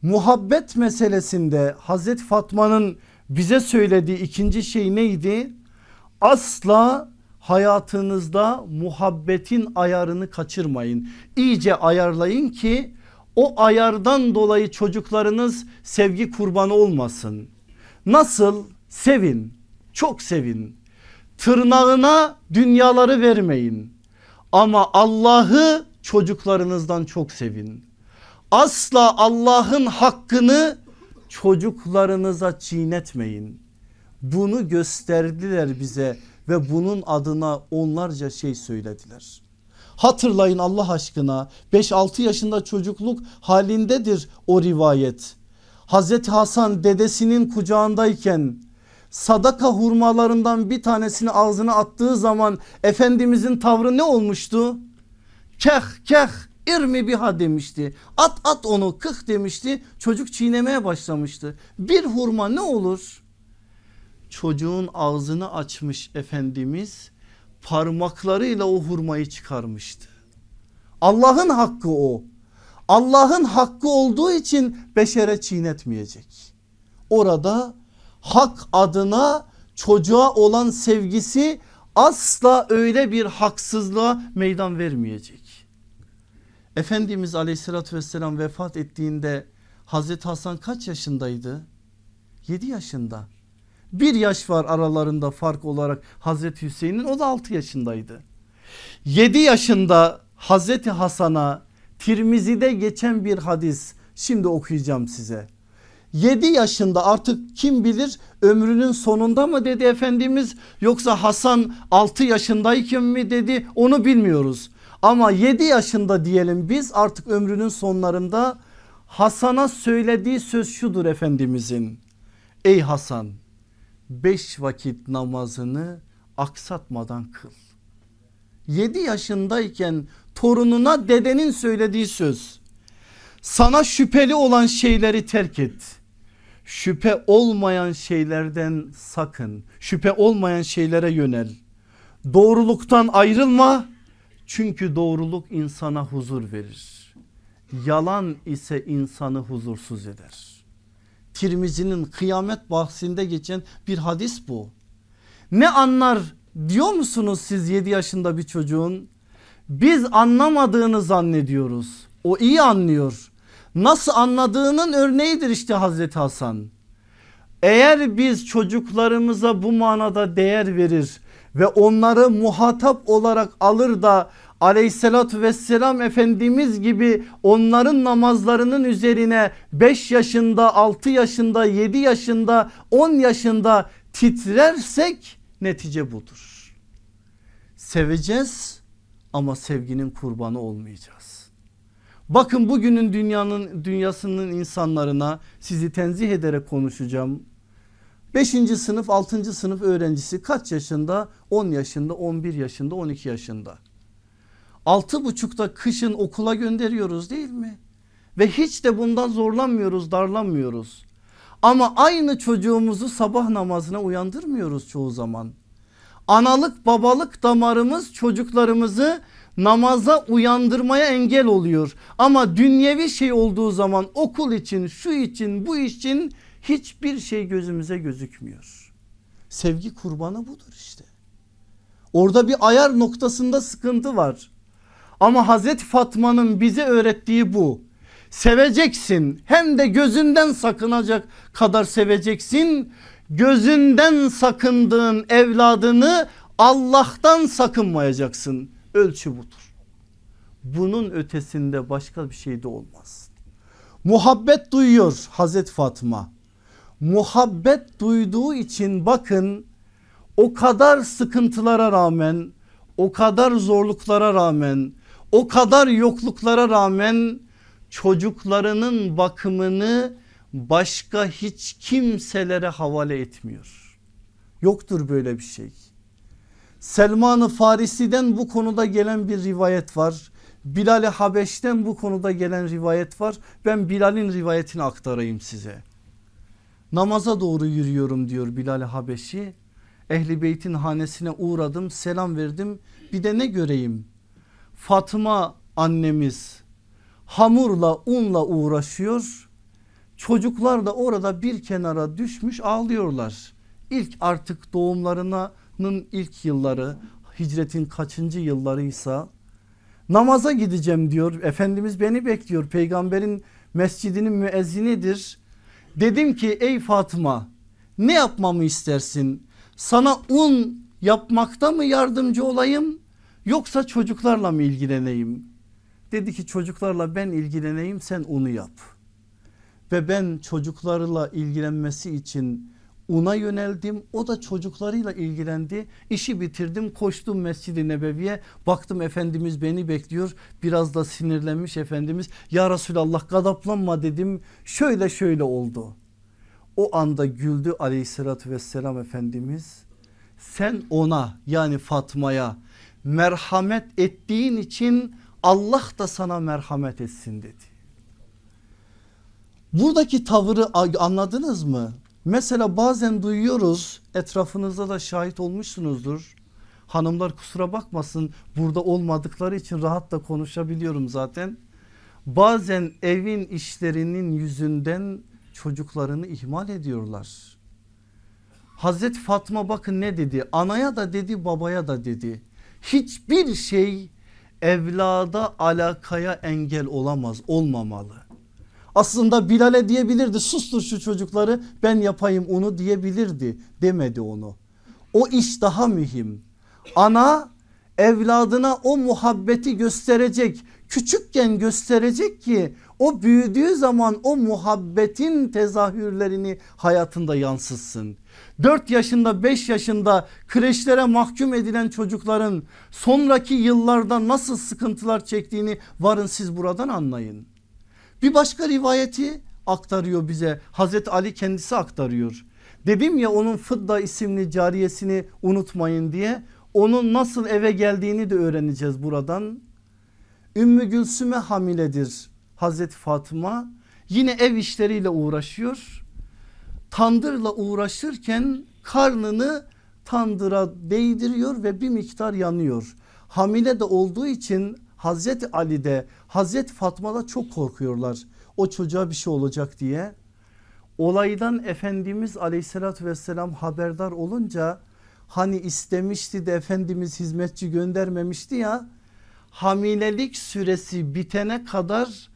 Muhabbet meselesinde Hazreti Fatma'nın bize söylediği ikinci şey neydi? Asla hayatınızda muhabbetin ayarını kaçırmayın. İyice ayarlayın ki o ayardan dolayı çocuklarınız sevgi kurbanı olmasın. Nasıl? Sevin. Çok sevin. Tırnağına dünyaları vermeyin. Ama Allah'ı çocuklarınızdan çok sevin. Asla Allah'ın hakkını çocuklarınıza çiğnetmeyin. Bunu gösterdiler bize ve bunun adına onlarca şey söylediler. Hatırlayın Allah aşkına 5-6 yaşında çocukluk halindedir o rivayet. Hazreti Hasan dedesinin kucağındayken sadaka hurmalarından bir tanesini ağzına attığı zaman Efendimizin tavrı ne olmuştu? Keh keh irmi biha demişti. At at onu kıh demişti. Çocuk çiğnemeye başlamıştı. Bir hurma ne olur? Çocuğun ağzını açmış Efendimiz parmaklarıyla o hurmayı çıkarmıştı. Allah'ın hakkı o. Allah'ın hakkı olduğu için beşere çiğnetmeyecek. Orada hak adına çocuğa olan sevgisi asla öyle bir haksızlığa meydan vermeyecek. Efendimiz aleyhissalatü vesselam vefat ettiğinde Hazreti Hasan kaç yaşındaydı? 7 yaşında. Bir yaş var aralarında fark olarak Hazreti Hüseyin'in o da 6 yaşındaydı. 7 yaşında Hazreti Hasan'a Tirmizi'de geçen bir hadis şimdi okuyacağım size. 7 yaşında artık kim bilir ömrünün sonunda mı dedi Efendimiz yoksa Hasan 6 yaşındayken mi dedi onu bilmiyoruz. Ama 7 yaşında diyelim biz artık ömrünün sonlarında Hasan'a söylediği söz şudur Efendimizin. Ey Hasan 5 vakit namazını aksatmadan kıl. 7 yaşındayken torununa dedenin söylediği söz. Sana şüpheli olan şeyleri terk et. Şüphe olmayan şeylerden sakın. Şüphe olmayan şeylere yönel. Doğruluktan ayrılma. Çünkü doğruluk insana huzur verir. Yalan ise insanı huzursuz eder. Tirmizi'nin kıyamet bahsinde geçen bir hadis bu. Ne anlar diyor musunuz siz 7 yaşında bir çocuğun? Biz anlamadığını zannediyoruz. O iyi anlıyor. Nasıl anladığının örneğidir işte Hazreti Hasan. Eğer biz çocuklarımıza bu manada değer verir ve onları muhatap olarak alır da aleyhissalatü vesselam Efendimiz gibi onların namazlarının üzerine 5 yaşında 6 yaşında 7 yaşında 10 yaşında titrersek netice budur. Seveceğiz ama sevginin kurbanı olmayacağız. Bakın bugünün dünyanın dünyasının insanlarına sizi tenzih ederek konuşacağım. 5. sınıf 6. sınıf öğrencisi kaç yaşında? 10 yaşında 11 yaşında 12 yaşında. 6.30'da kışın okula gönderiyoruz değil mi? Ve hiç de bundan zorlanmıyoruz darlanmıyoruz. Ama aynı çocuğumuzu sabah namazına uyandırmıyoruz çoğu zaman. Analık babalık damarımız çocuklarımızı namaza uyandırmaya engel oluyor. Ama dünyevi şey olduğu zaman okul için şu için bu için hiçbir şey gözümüze gözükmüyor. Sevgi kurbanı budur işte. Orada bir ayar noktasında sıkıntı var. Ama Hazreti Fatma'nın bize öğrettiği bu. Seveceksin hem de gözünden sakınacak kadar seveceksin. Gözünden sakındığın evladını Allah'tan sakınmayacaksın. Ölçü budur. Bunun ötesinde başka bir şey de olmaz. Muhabbet duyuyor Hazreti Fatma. Muhabbet duyduğu için bakın o kadar sıkıntılara rağmen o kadar zorluklara rağmen o kadar yokluklara rağmen çocuklarının bakımını başka hiç kimselere havale etmiyor. Yoktur böyle bir şey. Selman-ı Farisi'den bu konuda gelen bir rivayet var. Bilal-i Habeş'ten bu konuda gelen rivayet var. Ben Bilal'in rivayetini aktarayım size. Namaza doğru yürüyorum diyor Bilal-i Habeşi. Ehli Beyt'in hanesine uğradım selam verdim bir de ne göreyim Fatma annemiz hamurla unla uğraşıyor. Çocuklar da orada bir kenara düşmüş ağlıyorlar. İlk artık doğumlarının ilk yılları hicretin kaçıncı yıllarıysa namaza gideceğim diyor. Efendimiz beni bekliyor peygamberin mescidinin müezzinidir. Dedim ki ey Fatıma ne yapmamı istersin? Sana un yapmakta mı yardımcı olayım yoksa çocuklarla mı ilgileneyim? Dedi ki çocuklarla ben ilgileneyim sen unu yap. Ve ben çocuklarla ilgilenmesi için una yöneldim. O da çocuklarıyla ilgilendi. İşi bitirdim koştum Mescid-i Nebevi'ye. Baktım Efendimiz beni bekliyor. Biraz da sinirlenmiş Efendimiz. Ya Resulallah gadaplanma dedim. Şöyle şöyle oldu. O anda güldü aleyhissalatü vesselam Efendimiz. Sen ona yani Fatma'ya merhamet ettiğin için Allah da sana merhamet etsin dedi. Buradaki tavırı anladınız mı? Mesela bazen duyuyoruz etrafınızda da şahit olmuşsunuzdur. Hanımlar kusura bakmasın burada olmadıkları için rahat da konuşabiliyorum zaten. Bazen evin işlerinin yüzünden çocuklarını ihmal ediyorlar. Hazreti Fatma bakın ne dedi anaya da dedi babaya da dedi. Hiçbir şey evlada alakaya engel olamaz olmamalı. Aslında Bilal'e diyebilirdi sustur şu çocukları ben yapayım onu diyebilirdi demedi onu. O iş daha mühim. Ana evladına o muhabbeti gösterecek küçükken gösterecek ki o büyüdüğü zaman o muhabbetin tezahürlerini hayatında yansıtsın. 4 yaşında 5 yaşında kreşlere mahkum edilen çocukların sonraki yıllarda nasıl sıkıntılar çektiğini varın siz buradan anlayın. Bir başka rivayeti aktarıyor bize Hazreti Ali kendisi aktarıyor. Dedim ya onun Fıdda isimli cariyesini unutmayın diye onun nasıl eve geldiğini de öğreneceğiz buradan. Ümmü Gülsüm'e hamiledir Hazreti Fatıma yine ev işleriyle uğraşıyor. Tandırla uğraşırken karnını tandıra değdiriyor ve bir miktar yanıyor. Hamile de olduğu için Hazreti Ali de Hazreti Fatma da çok korkuyorlar. O çocuğa bir şey olacak diye. Olaydan Efendimiz aleyhissalatü vesselam haberdar olunca hani istemişti de Efendimiz hizmetçi göndermemişti ya hamilelik süresi bitene kadar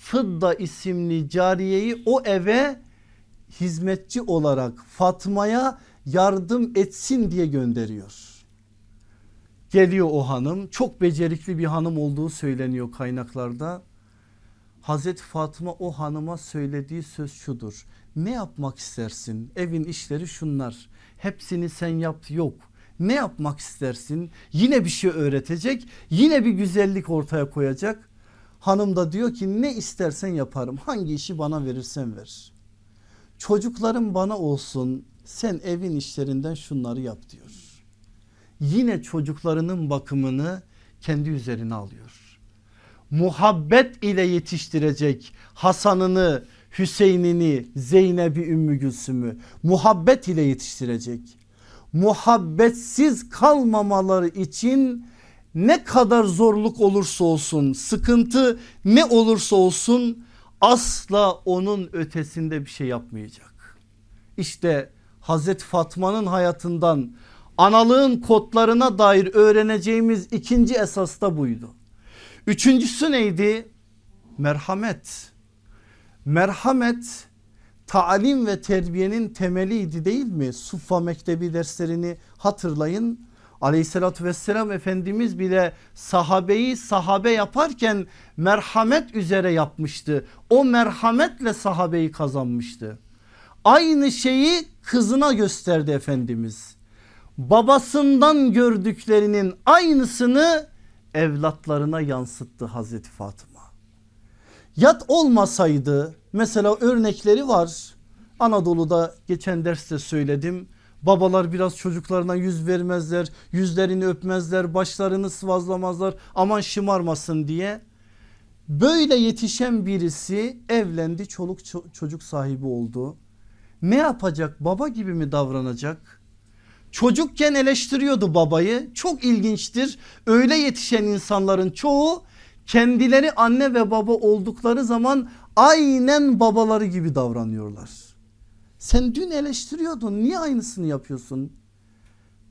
Fıdda isimli cariyeyi o eve hizmetçi olarak Fatma'ya yardım etsin diye gönderiyor. Geliyor o hanım çok becerikli bir hanım olduğu söyleniyor kaynaklarda. Hazreti Fatıma o hanıma söylediği söz şudur. Ne yapmak istersin? Evin işleri şunlar. Hepsini sen yap yok. Ne yapmak istersin? Yine bir şey öğretecek. Yine bir güzellik ortaya koyacak. Hanım da diyor ki ne istersen yaparım. Hangi işi bana verirsen ver. Çocuklarım bana olsun. Sen evin işlerinden şunları yap diyor. Yine çocuklarının bakımını kendi üzerine alıyor. Muhabbet ile yetiştirecek Hasan'ını, Hüseyin'ini, Zeynep'i, Ümmü Gülsüm'ü muhabbet ile yetiştirecek. Muhabbetsiz kalmamaları için ne kadar zorluk olursa olsun, sıkıntı ne olursa olsun asla onun ötesinde bir şey yapmayacak. İşte Hazreti Fatma'nın hayatından analığın kodlarına dair öğreneceğimiz ikinci esas da buydu. Üçüncüsü neydi? Merhamet. Merhamet talim ve terbiyenin temeliydi değil mi? Suffa Mektebi derslerini hatırlayın. Aleyhissalatü vesselam Efendimiz bile sahabeyi sahabe yaparken merhamet üzere yapmıştı. O merhametle sahabeyi kazanmıştı. Aynı şeyi kızına gösterdi Efendimiz. Babasından gördüklerinin aynısını evlatlarına yansıttı Hazreti Fatıma. Yat olmasaydı mesela örnekleri var. Anadolu'da geçen derste söyledim. Babalar biraz çocuklarına yüz vermezler, yüzlerini öpmezler, başlarını sıvazlamazlar aman şımarmasın diye. Böyle yetişen birisi evlendi çoluk çocuk sahibi oldu. Ne yapacak baba gibi mi davranacak? Çocukken eleştiriyordu babayı çok ilginçtir öyle yetişen insanların çoğu kendileri anne ve baba oldukları zaman aynen babaları gibi davranıyorlar. Sen dün eleştiriyordun niye aynısını yapıyorsun?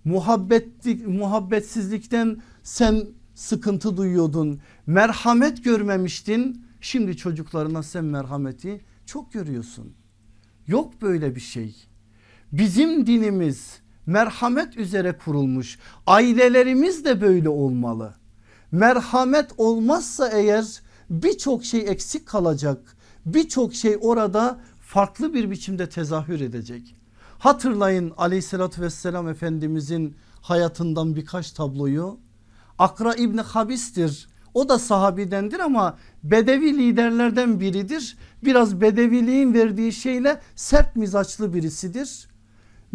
Muhabbetlik, muhabbetsizlikten sen sıkıntı duyuyordun. Merhamet görmemiştin. Şimdi çocuklarına sen merhameti çok görüyorsun. Yok böyle bir şey. Bizim dinimiz merhamet üzere kurulmuş. Ailelerimiz de böyle olmalı. Merhamet olmazsa eğer birçok şey eksik kalacak. Birçok şey orada farklı bir biçimde tezahür edecek. Hatırlayın aleyhissalatü vesselam efendimizin hayatından birkaç tabloyu. Akra İbni Habis'tir. O da sahabidendir ama bedevi liderlerden biridir. Biraz bedeviliğin verdiği şeyle sert mizaçlı birisidir.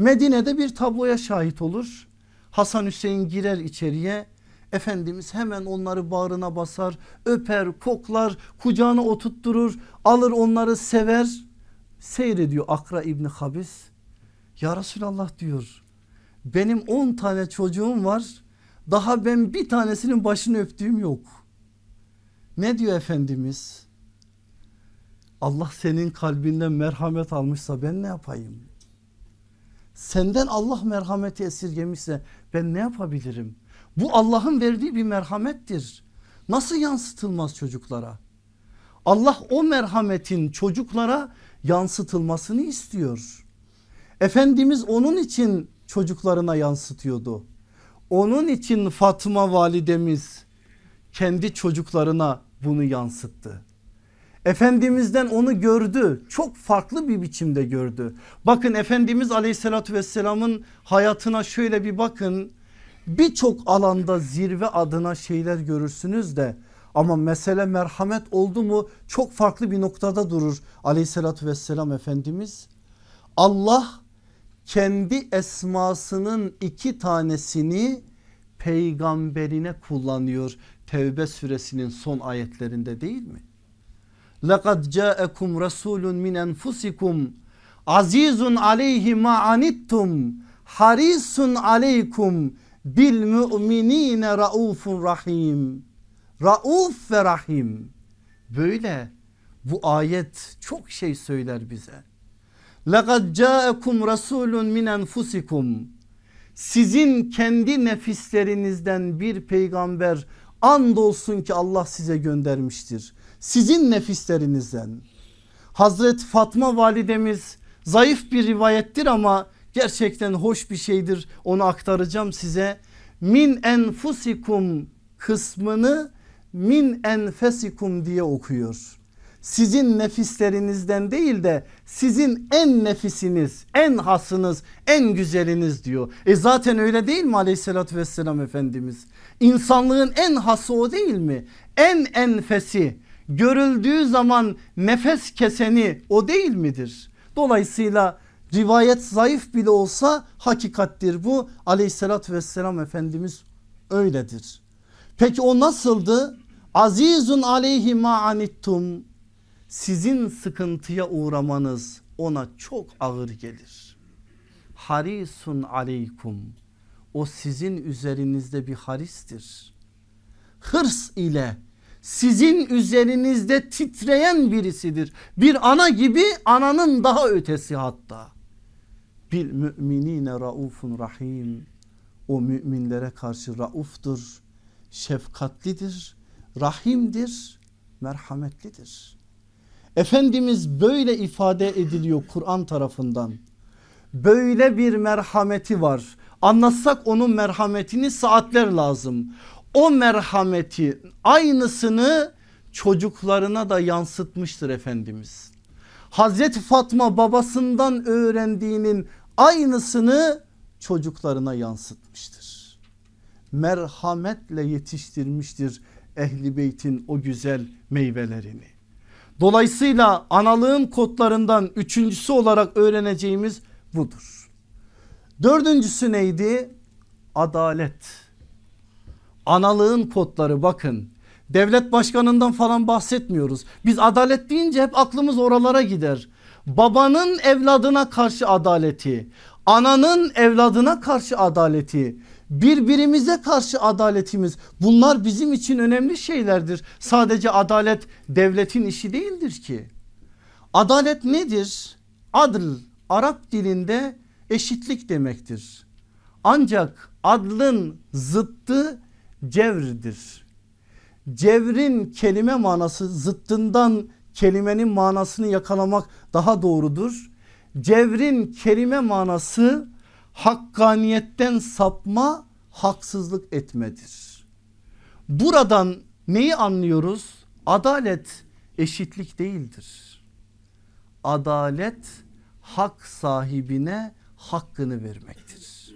Medine'de bir tabloya şahit olur. Hasan Hüseyin girer içeriye. Efendimiz hemen onları bağrına basar, öper, koklar, kucağına oturtturur, alır onları sever. Seyrediyor Akra İbni Habis. Ya Resulallah diyor benim 10 tane çocuğum var daha ben bir tanesinin başını öptüğüm yok. Ne diyor Efendimiz? Allah senin kalbinden merhamet almışsa ben ne yapayım? Senden Allah merhameti esirgemişse ben ne yapabilirim? Bu Allah'ın verdiği bir merhamettir. Nasıl yansıtılmaz çocuklara? Allah o merhametin çocuklara yansıtılmasını istiyor. Efendimiz onun için çocuklarına yansıtıyordu. Onun için Fatma validemiz kendi çocuklarına bunu yansıttı. Efendimizden onu gördü çok farklı bir biçimde gördü. Bakın Efendimiz aleyhissalatü vesselamın hayatına şöyle bir bakın. Birçok alanda zirve adına şeyler görürsünüz de ama mesele merhamet oldu mu çok farklı bir noktada durur aleyhissalatü vesselam Efendimiz. Allah kendi esmasının iki tanesini peygamberine kullanıyor. Tevbe suresinin son ayetlerinde değil mi? لَقَدْ جَاءَكُمْ رَسُولٌ مِنْ أَنْفُسِكُمْ azizun aleyhi ma anittum harisun aleykum bil mu'minine raufun rahim. Rauf ve rahim. Böyle bu ayet çok şey söyler bize. لَقَدْ جَاءَكُمْ رَسُولٌ مِنْ أَنْفُسِكُمْ Sizin kendi nefislerinizden bir peygamber andolsun ki Allah size göndermiştir. Sizin nefislerinizden. Hazret Fatma validemiz zayıf bir rivayettir ama gerçekten hoş bir şeydir onu aktaracağım size. min enfusikum kısmını min enfesikum diye okuyor. Sizin nefislerinizden değil de sizin en nefisiniz, en hasınız, en güzeliniz diyor. E zaten öyle değil mi aleyhissalatü vesselam Efendimiz? İnsanlığın en hası o değil mi? En enfesi görüldüğü zaman nefes keseni o değil midir? Dolayısıyla rivayet zayıf bile olsa hakikattir bu. Aleyhissalatü vesselam Efendimiz öyledir. Peki o nasıldı? Azizun aleyhi ma anittum. Sizin sıkıntıya uğramanız ona çok ağır gelir. Harisun aleykum. O sizin üzerinizde bir haristir. Hırs ile sizin üzerinizde titreyen birisidir. Bir ana gibi ananın daha ötesi hatta. Bil müminine raufun rahim. O müminlere karşı rauftur, şefkatlidir, rahimdir, merhametlidir. Efendimiz böyle ifade ediliyor Kur'an tarafından. Böyle bir merhameti var. Anlatsak onun merhametini saatler lazım. O merhameti aynısını çocuklarına da yansıtmıştır Efendimiz. Hazreti Fatma babasından öğrendiğinin aynısını çocuklarına yansıtmıştır. Merhametle yetiştirmiştir ehli beytin o güzel meyvelerini. Dolayısıyla analığın kodlarından üçüncüsü olarak öğreneceğimiz budur. Dördüncüsü neydi? Adalet. Analığın kodları bakın. Devlet başkanından falan bahsetmiyoruz. Biz adalet deyince hep aklımız oralara gider. Babanın evladına karşı adaleti, ananın evladına karşı adaleti, birbirimize karşı adaletimiz bunlar bizim için önemli şeylerdir. Sadece adalet devletin işi değildir ki. Adalet nedir? Adl Arap dilinde eşitlik demektir. Ancak adlın zıttı cevrdir. Cevrin kelime manası zıttından kelimenin manasını yakalamak daha doğrudur. Cevrin kelime manası hakkaniyetten sapma haksızlık etmedir. Buradan neyi anlıyoruz? Adalet eşitlik değildir. Adalet hak sahibine hakkını vermektir.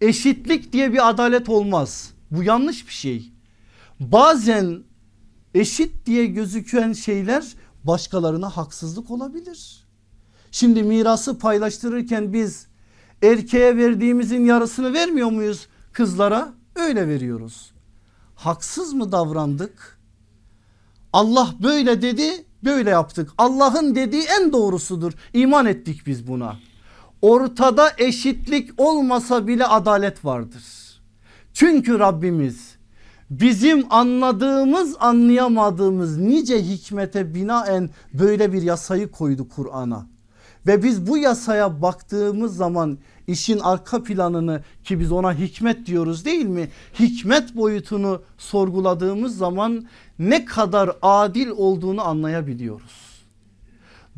Eşitlik diye bir adalet olmaz. Bu yanlış bir şey. Bazen eşit diye gözüken şeyler başkalarına haksızlık olabilir. Şimdi mirası paylaştırırken biz erkeğe verdiğimizin yarısını vermiyor muyuz kızlara? Öyle veriyoruz. Haksız mı davrandık? Allah böyle dedi böyle yaptık. Allah'ın dediği en doğrusudur. İman ettik biz buna. Ortada eşitlik olmasa bile adalet vardır. Çünkü Rabbimiz bizim anladığımız anlayamadığımız nice hikmete binaen böyle bir yasayı koydu Kur'an'a. Ve biz bu yasaya baktığımız zaman işin arka planını ki biz ona hikmet diyoruz değil mi? Hikmet boyutunu sorguladığımız zaman ne kadar adil olduğunu anlayabiliyoruz.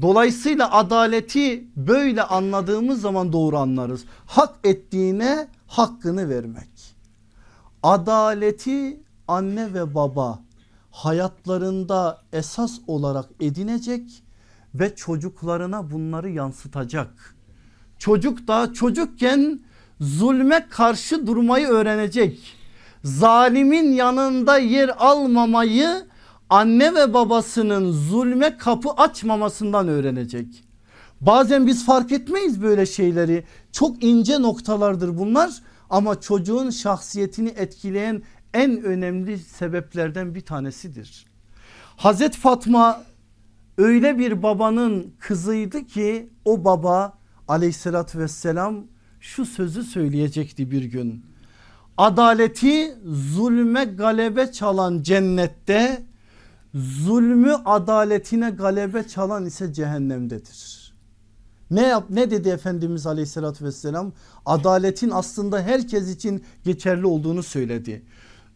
Dolayısıyla adaleti böyle anladığımız zaman doğru anlarız. Hak ettiğine hakkını vermek. Adaleti anne ve baba hayatlarında esas olarak edinecek ve çocuklarına bunları yansıtacak. Çocuk da çocukken zulme karşı durmayı öğrenecek. Zalimin yanında yer almamayı anne ve babasının zulme kapı açmamasından öğrenecek. Bazen biz fark etmeyiz böyle şeyleri. Çok ince noktalardır bunlar ama çocuğun şahsiyetini etkileyen en önemli sebeplerden bir tanesidir. Hazreti Fatma öyle bir babanın kızıydı ki o baba aleyhissalatü vesselam şu sözü söyleyecekti bir gün. Adaleti zulme galebe çalan cennette zulmü adaletine galebe çalan ise cehennemdedir. Ne yap ne dedi Efendimiz Aleyhisselatü Vesselam? Adaletin aslında herkes için geçerli olduğunu söyledi.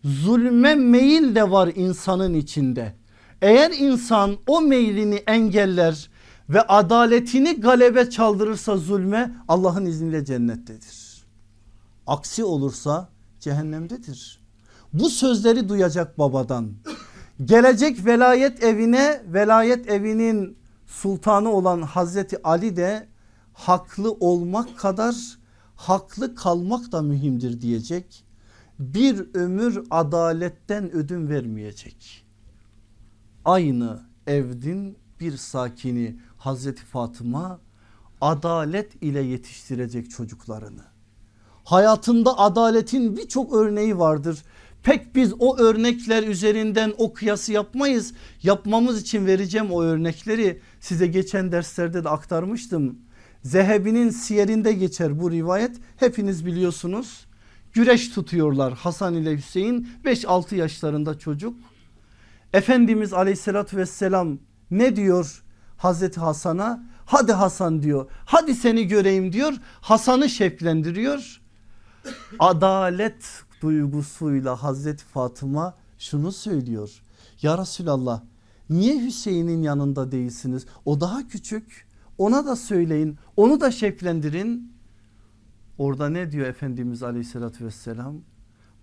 Zulme meyil de var insanın içinde. Eğer insan o meylini engeller ve adaletini galebe çaldırırsa zulme Allah'ın izniyle cennettedir. Aksi olursa cehennemdedir. Bu sözleri duyacak babadan. Gelecek velayet evine velayet evinin sultanı olan Hazreti Ali de haklı olmak kadar haklı kalmak da mühimdir diyecek. Bir ömür adaletten ödün vermeyecek. Aynı evdin bir sakini Hazreti Fatıma adalet ile yetiştirecek çocuklarını. Hayatında adaletin birçok örneği vardır. Pek biz o örnekler üzerinden o kıyası yapmayız. Yapmamız için vereceğim o örnekleri. Size geçen derslerde de aktarmıştım. Zehebi'nin siyerinde geçer bu rivayet. Hepiniz biliyorsunuz. Güreş tutuyorlar Hasan ile Hüseyin 5-6 yaşlarında çocuk. Efendimiz aleyhissalatü vesselam ne diyor Hazreti Hasan'a? Hadi Hasan diyor. Hadi seni göreyim diyor. Hasan'ı şevklendiriyor. Adalet duygusuyla Hazreti Fatıma şunu söylüyor. Ya Resulallah niye Hüseyin'in yanında değilsiniz? O daha küçük. Ona da söyleyin. Onu da şevklendirin. Orada ne diyor Efendimiz aleyhissalatü vesselam?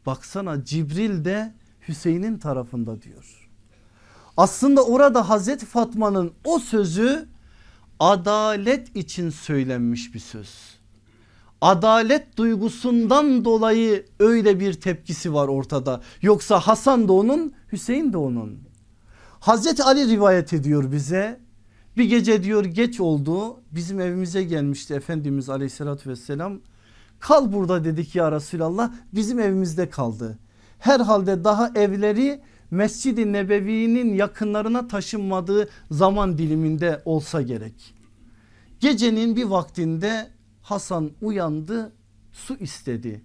Baksana Cibril de Hüseyin'in tarafında diyor. Aslında orada Hazreti Fatma'nın o sözü adalet için söylenmiş bir söz. Adalet duygusundan dolayı öyle bir tepkisi var ortada. Yoksa Hasan da onun Hüseyin de onun. Hazreti Ali rivayet ediyor bize. Bir gece diyor geç oldu bizim evimize gelmişti Efendimiz aleyhissalatü vesselam. Kal burada dedik ya Resulallah bizim evimizde kaldı. Herhalde daha evleri Mescid-i Nebevi'nin yakınlarına taşınmadığı zaman diliminde olsa gerek. Gecenin bir vaktinde Hasan uyandı su istedi.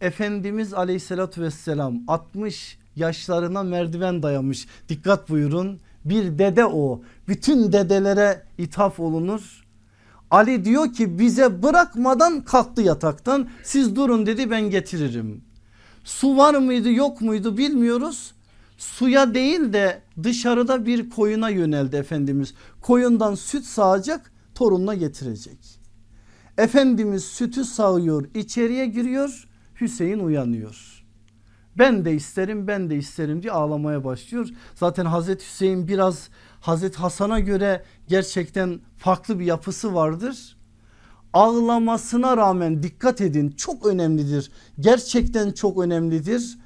Efendimiz aleyhissalatü vesselam 60 yaşlarına merdiven dayamış dikkat buyurun bir dede o bütün dedelere ithaf olunur. Ali diyor ki bize bırakmadan kalktı yataktan siz durun dedi ben getiririm. Su var mıydı yok muydu bilmiyoruz suya değil de dışarıda bir koyuna yöneldi Efendimiz. Koyundan süt sağacak torununa getirecek. Efendimiz sütü sağıyor içeriye giriyor Hüseyin uyanıyor. Ben de isterim ben de isterim diye ağlamaya başlıyor. Zaten Hazreti Hüseyin biraz Hazreti Hasan'a göre gerçekten farklı bir yapısı vardır. Ağlamasına rağmen dikkat edin çok önemlidir. Gerçekten çok önemlidir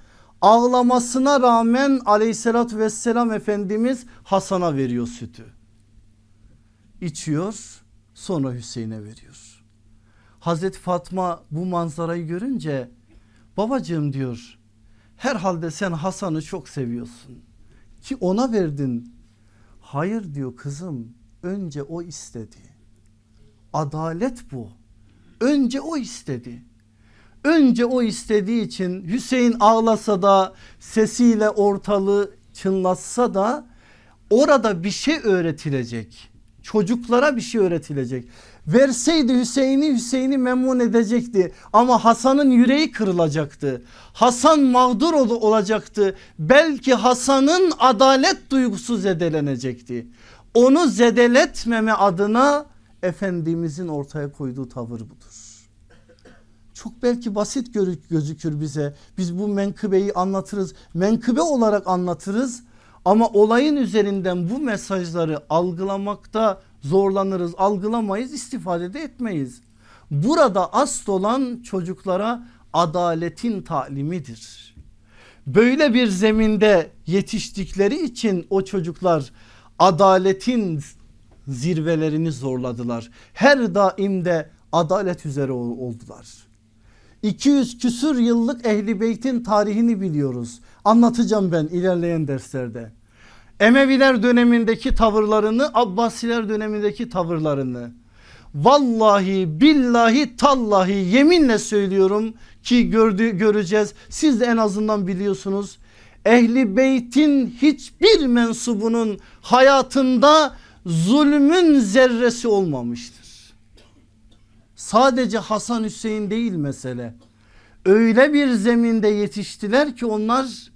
ağlamasına rağmen aleyhissalatü vesselam Efendimiz Hasan'a veriyor sütü. İçiyor sonra Hüseyin'e veriyor. Hazreti Fatma bu manzarayı görünce babacığım diyor herhalde sen Hasan'ı çok seviyorsun ki ona verdin. Hayır diyor kızım önce o istedi. Adalet bu. Önce o istedi. Önce o istediği için Hüseyin ağlasa da sesiyle ortalığı çınlatsa da orada bir şey öğretilecek. Çocuklara bir şey öğretilecek. Verseydi Hüseyin'i Hüseyin'i memnun edecekti ama Hasan'ın yüreği kırılacaktı. Hasan mağdur olacaktı. Belki Hasan'ın adalet duygusu zedelenecekti. Onu zedeletmeme adına Efendimizin ortaya koyduğu tavır budur çok belki basit gözükür bize. Biz bu menkıbeyi anlatırız. Menkıbe olarak anlatırız. Ama olayın üzerinden bu mesajları algılamakta zorlanırız. Algılamayız istifade de etmeyiz. Burada asıl olan çocuklara adaletin talimidir. Böyle bir zeminde yetiştikleri için o çocuklar adaletin zirvelerini zorladılar. Her daimde adalet üzere oldular. 200 küsür yıllık ehli beytin tarihini biliyoruz. Anlatacağım ben ilerleyen derslerde. Emeviler dönemindeki tavırlarını Abbasiler dönemindeki tavırlarını vallahi billahi tallahi yeminle söylüyorum ki gördü, göreceğiz siz de en azından biliyorsunuz ehli beytin hiçbir mensubunun hayatında zulmün zerresi olmamıştır. Sadece Hasan Hüseyin değil mesele. Öyle bir zeminde yetiştiler ki onlar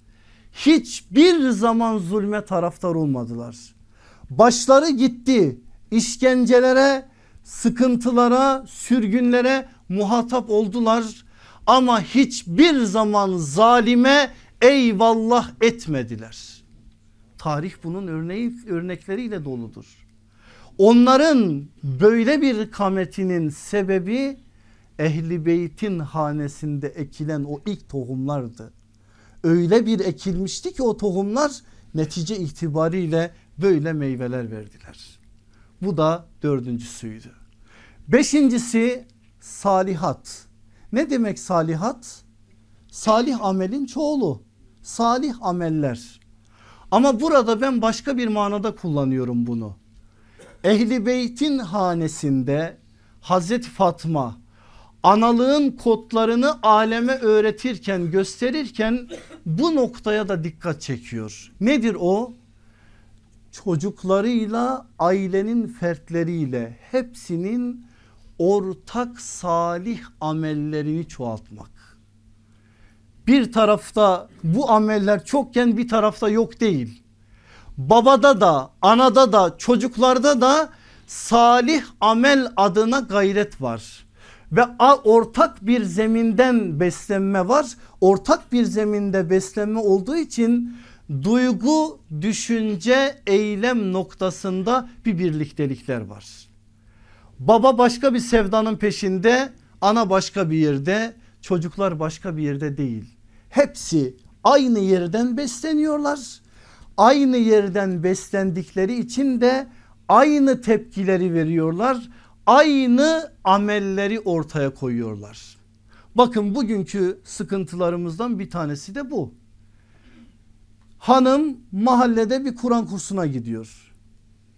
hiçbir zaman zulme taraftar olmadılar. Başları gitti işkencelere, sıkıntılara, sürgünlere muhatap oldular. ama hiçbir zaman zalime eyvallah etmediler. Tarih bunun örneği, örnekleriyle doludur. Onların böyle bir kametinin sebebi Ehli Beyt'in hanesinde ekilen o ilk tohumlardı. Öyle bir ekilmişti ki o tohumlar netice itibariyle böyle meyveler verdiler. Bu da dördüncüsüydü. Beşincisi salihat. Ne demek salihat? Salih amelin çoğulu. Salih ameller. Ama burada ben başka bir manada kullanıyorum bunu. Ehli Beyt'in hanesinde Hazreti Fatma analığın kodlarını aleme öğretirken gösterirken bu noktaya da dikkat çekiyor. Nedir o? Çocuklarıyla ailenin fertleriyle hepsinin ortak salih amellerini çoğaltmak. Bir tarafta bu ameller çokken bir tarafta yok değil. Babada da anada da çocuklarda da salih amel adına gayret var. Ve ortak bir zeminden beslenme var. Ortak bir zeminde beslenme olduğu için duygu, düşünce, eylem noktasında bir birliktelikler var. Baba başka bir sevdanın peşinde, ana başka bir yerde, çocuklar başka bir yerde değil. Hepsi aynı yerden besleniyorlar. Aynı yerden beslendikleri için de aynı tepkileri veriyorlar. Aynı amelleri ortaya koyuyorlar. Bakın bugünkü sıkıntılarımızdan bir tanesi de bu. Hanım mahallede bir Kur'an kursuna gidiyor.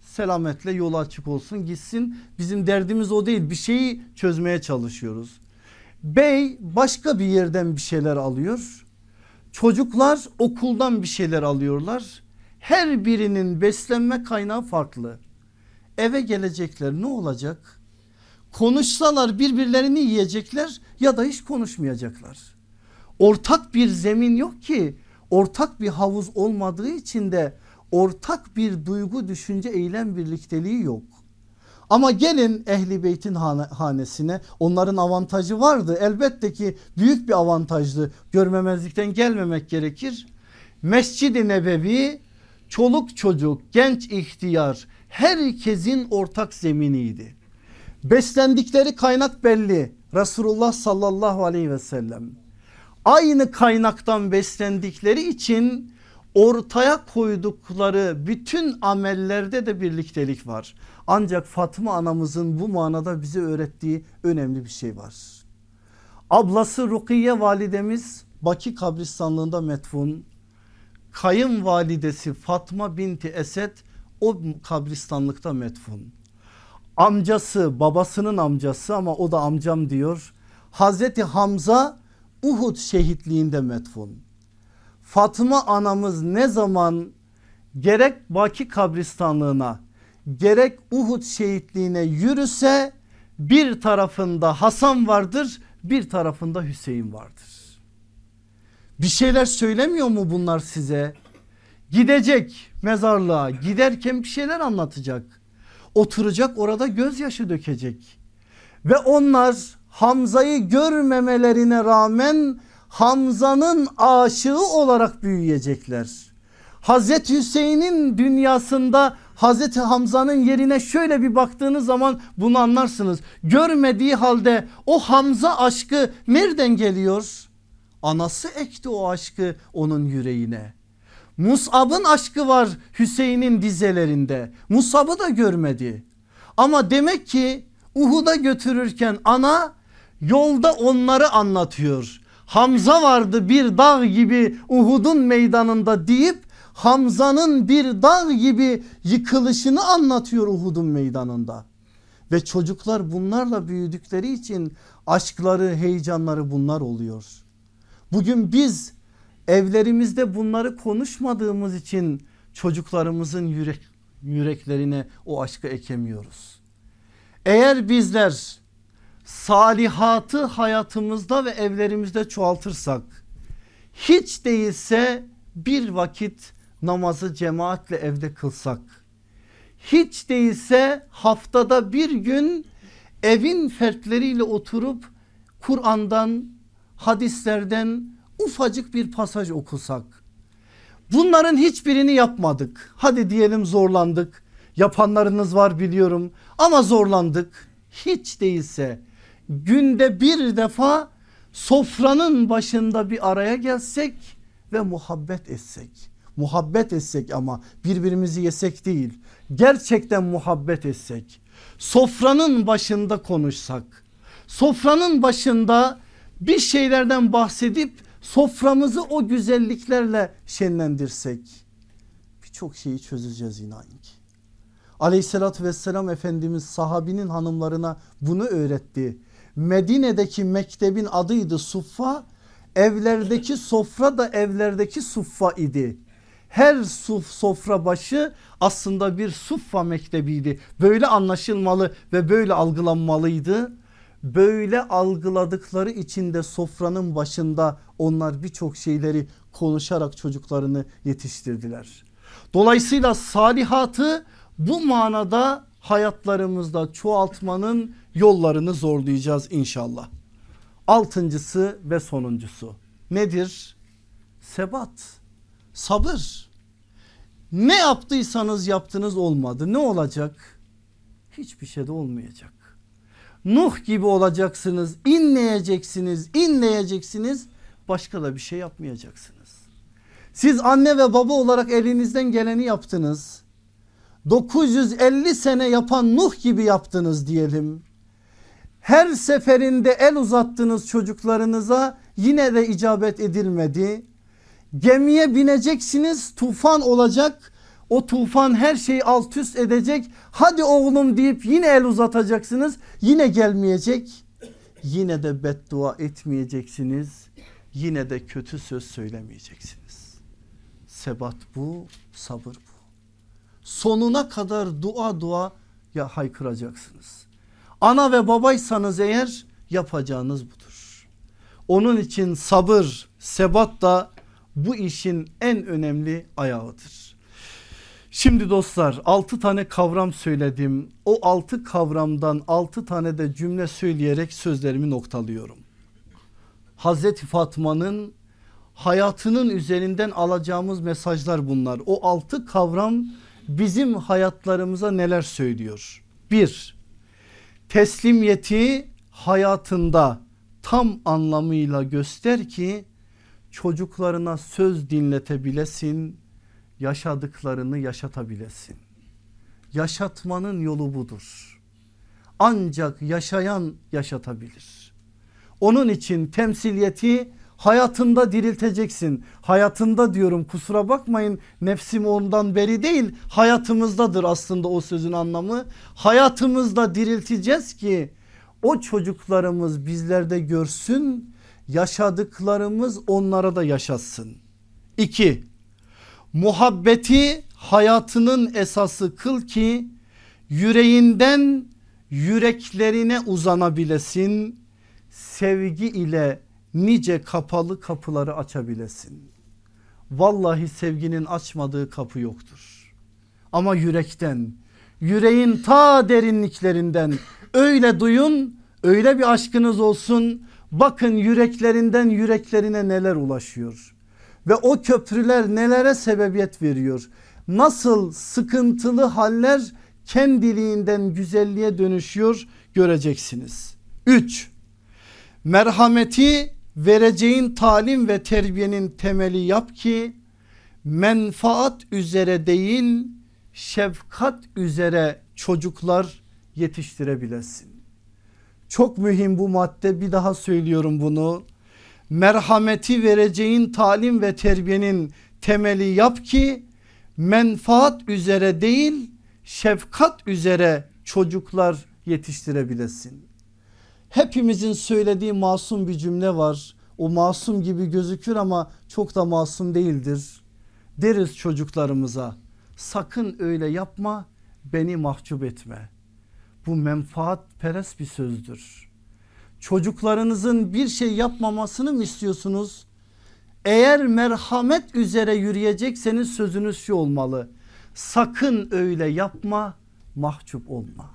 Selametle yolu açık olsun gitsin. Bizim derdimiz o değil bir şeyi çözmeye çalışıyoruz. Bey başka bir yerden bir şeyler alıyor. Çocuklar okuldan bir şeyler alıyorlar. Her birinin beslenme kaynağı farklı. Eve gelecekler ne olacak? Konuşsalar birbirlerini yiyecekler ya da hiç konuşmayacaklar. Ortak bir zemin yok ki ortak bir havuz olmadığı için de ortak bir duygu düşünce eylem birlikteliği yok. Ama gelin ehli beytin hanesine onların avantajı vardı elbette ki büyük bir avantajdı görmemezlikten gelmemek gerekir. Mescid-i Nebevi çoluk çocuk genç ihtiyar herkesin ortak zeminiydi. Beslendikleri kaynak belli Resulullah sallallahu aleyhi ve sellem aynı kaynaktan beslendikleri için ortaya koydukları bütün amellerde de birliktelik var. Ancak Fatma anamızın bu manada bize öğrettiği önemli bir şey var. Ablası Rukiye validemiz Baki kabristanlığında metfun. Kayınvalidesi Fatma binti Esed o kabristanlıkta metfun. Amcası babasının amcası ama o da amcam diyor. Hazreti Hamza Uhud şehitliğinde metfun. Fatıma anamız ne zaman gerek Baki kabristanlığına gerek Uhud şehitliğine yürüse bir tarafında Hasan vardır bir tarafında Hüseyin vardır. Bir şeyler söylemiyor mu bunlar size? Gidecek mezarlığa giderken bir şeyler anlatacak. Oturacak orada gözyaşı dökecek. Ve onlar Hamza'yı görmemelerine rağmen Hamza'nın aşığı olarak büyüyecekler. Hazreti Hüseyin'in dünyasında Hazreti Hamza'nın yerine şöyle bir baktığınız zaman bunu anlarsınız. Görmediği halde o Hamza aşkı nereden geliyor? Anası ekti o aşkı onun yüreğine. Musab'ın aşkı var Hüseyin'in dizelerinde. Musab'ı da görmedi. Ama demek ki Uhud'a götürürken ana yolda onları anlatıyor. Hamza vardı bir dağ gibi Uhud'un meydanında deyip Hamza'nın bir dağ gibi yıkılışını anlatıyor Uhud'un meydanında. Ve çocuklar bunlarla büyüdükleri için aşkları heyecanları bunlar oluyor. Bugün biz evlerimizde bunları konuşmadığımız için çocuklarımızın yürek, yüreklerine o aşkı ekemiyoruz. Eğer bizler salihatı hayatımızda ve evlerimizde çoğaltırsak hiç değilse bir vakit namazı cemaatle evde kılsak hiç değilse haftada bir gün evin fertleriyle oturup Kur'an'dan hadislerden ufacık bir pasaj okusak. Bunların hiçbirini yapmadık. Hadi diyelim zorlandık. Yapanlarınız var biliyorum ama zorlandık. Hiç değilse günde bir defa sofranın başında bir araya gelsek ve muhabbet etsek. Muhabbet etsek ama birbirimizi yesek değil. Gerçekten muhabbet etsek. Sofranın başında konuşsak. Sofranın başında bir şeylerden bahsedip soframızı o güzelliklerle şenlendirsek birçok şeyi çözeceğiz inan ki. Aleyhissalatü vesselam Efendimiz sahabinin hanımlarına bunu öğretti. Medine'deki mektebin adıydı Suffa. Evlerdeki sofra da evlerdeki suffa idi. Her suf sofra başı aslında bir suffa mektebiydi. Böyle anlaşılmalı ve böyle algılanmalıydı. Böyle algıladıkları için de sofranın başında onlar birçok şeyleri konuşarak çocuklarını yetiştirdiler. Dolayısıyla salihatı bu manada hayatlarımızda çoğaltmanın yollarını zorlayacağız inşallah. Altıncısı ve sonuncusu nedir? Sebat, sabır. Ne yaptıysanız yaptınız olmadı. Ne olacak? Hiçbir şey de olmayacak. Nuh gibi olacaksınız, inleyeceksiniz, inleyeceksiniz. Başka da bir şey yapmayacaksınız. Siz anne ve baba olarak elinizden geleni yaptınız. 950 sene yapan Nuh gibi yaptınız diyelim. Her seferinde el uzattınız çocuklarınıza yine de icabet edilmedi. Gemiye bineceksiniz tufan olacak. O tufan her şeyi alt üst edecek. Hadi oğlum deyip yine el uzatacaksınız. Yine gelmeyecek. Yine de beddua etmeyeceksiniz. Yine de kötü söz söylemeyeceksiniz. Sebat bu, sabır bu. Sonuna kadar dua dua ya haykıracaksınız. Ana ve babaysanız eğer yapacağınız budur. Onun için sabır, sebat da bu işin en önemli ayağıdır. Şimdi dostlar 6 tane kavram söyledim. O 6 kavramdan 6 tane de cümle söyleyerek sözlerimi noktalıyorum. Hazreti Fatma'nın hayatının üzerinden alacağımız mesajlar bunlar. O 6 kavram bizim hayatlarımıza neler söylüyor? Bir, teslimiyeti hayatında tam anlamıyla göster ki çocuklarına söz dinletebilesin, yaşadıklarını yaşatabilesin. Yaşatmanın yolu budur. Ancak yaşayan yaşatabilir. Onun için temsiliyeti hayatında dirilteceksin. Hayatında diyorum kusura bakmayın nefsim ondan beri değil hayatımızdadır aslında o sözün anlamı. Hayatımızda dirilteceğiz ki o çocuklarımız bizlerde görsün yaşadıklarımız onlara da yaşatsın. İki muhabbeti hayatının esası kıl ki yüreğinden yüreklerine uzanabilesin. Sevgi ile nice kapalı kapıları açabilesin. Vallahi sevginin açmadığı kapı yoktur. Ama yürekten, yüreğin ta derinliklerinden öyle duyun, öyle bir aşkınız olsun. Bakın yüreklerinden yüreklerine neler ulaşıyor. Ve o köprüler nelere sebebiyet veriyor. Nasıl sıkıntılı haller kendiliğinden güzelliğe dönüşüyor göreceksiniz. 3. Merhameti vereceğin talim ve terbiyenin temeli yap ki menfaat üzere değil şefkat üzere çocuklar yetiştirebilesin. Çok mühim bu madde bir daha söylüyorum bunu. Merhameti vereceğin talim ve terbiyenin temeli yap ki menfaat üzere değil şefkat üzere çocuklar yetiştirebilesin. Hepimizin söylediği masum bir cümle var. O masum gibi gözükür ama çok da masum değildir. Deriz çocuklarımıza sakın öyle yapma beni mahcup etme. Bu menfaat perest bir sözdür. Çocuklarınızın bir şey yapmamasını mı istiyorsunuz? Eğer merhamet üzere yürüyecekseniz sözünüz şu olmalı. Sakın öyle yapma mahcup olma.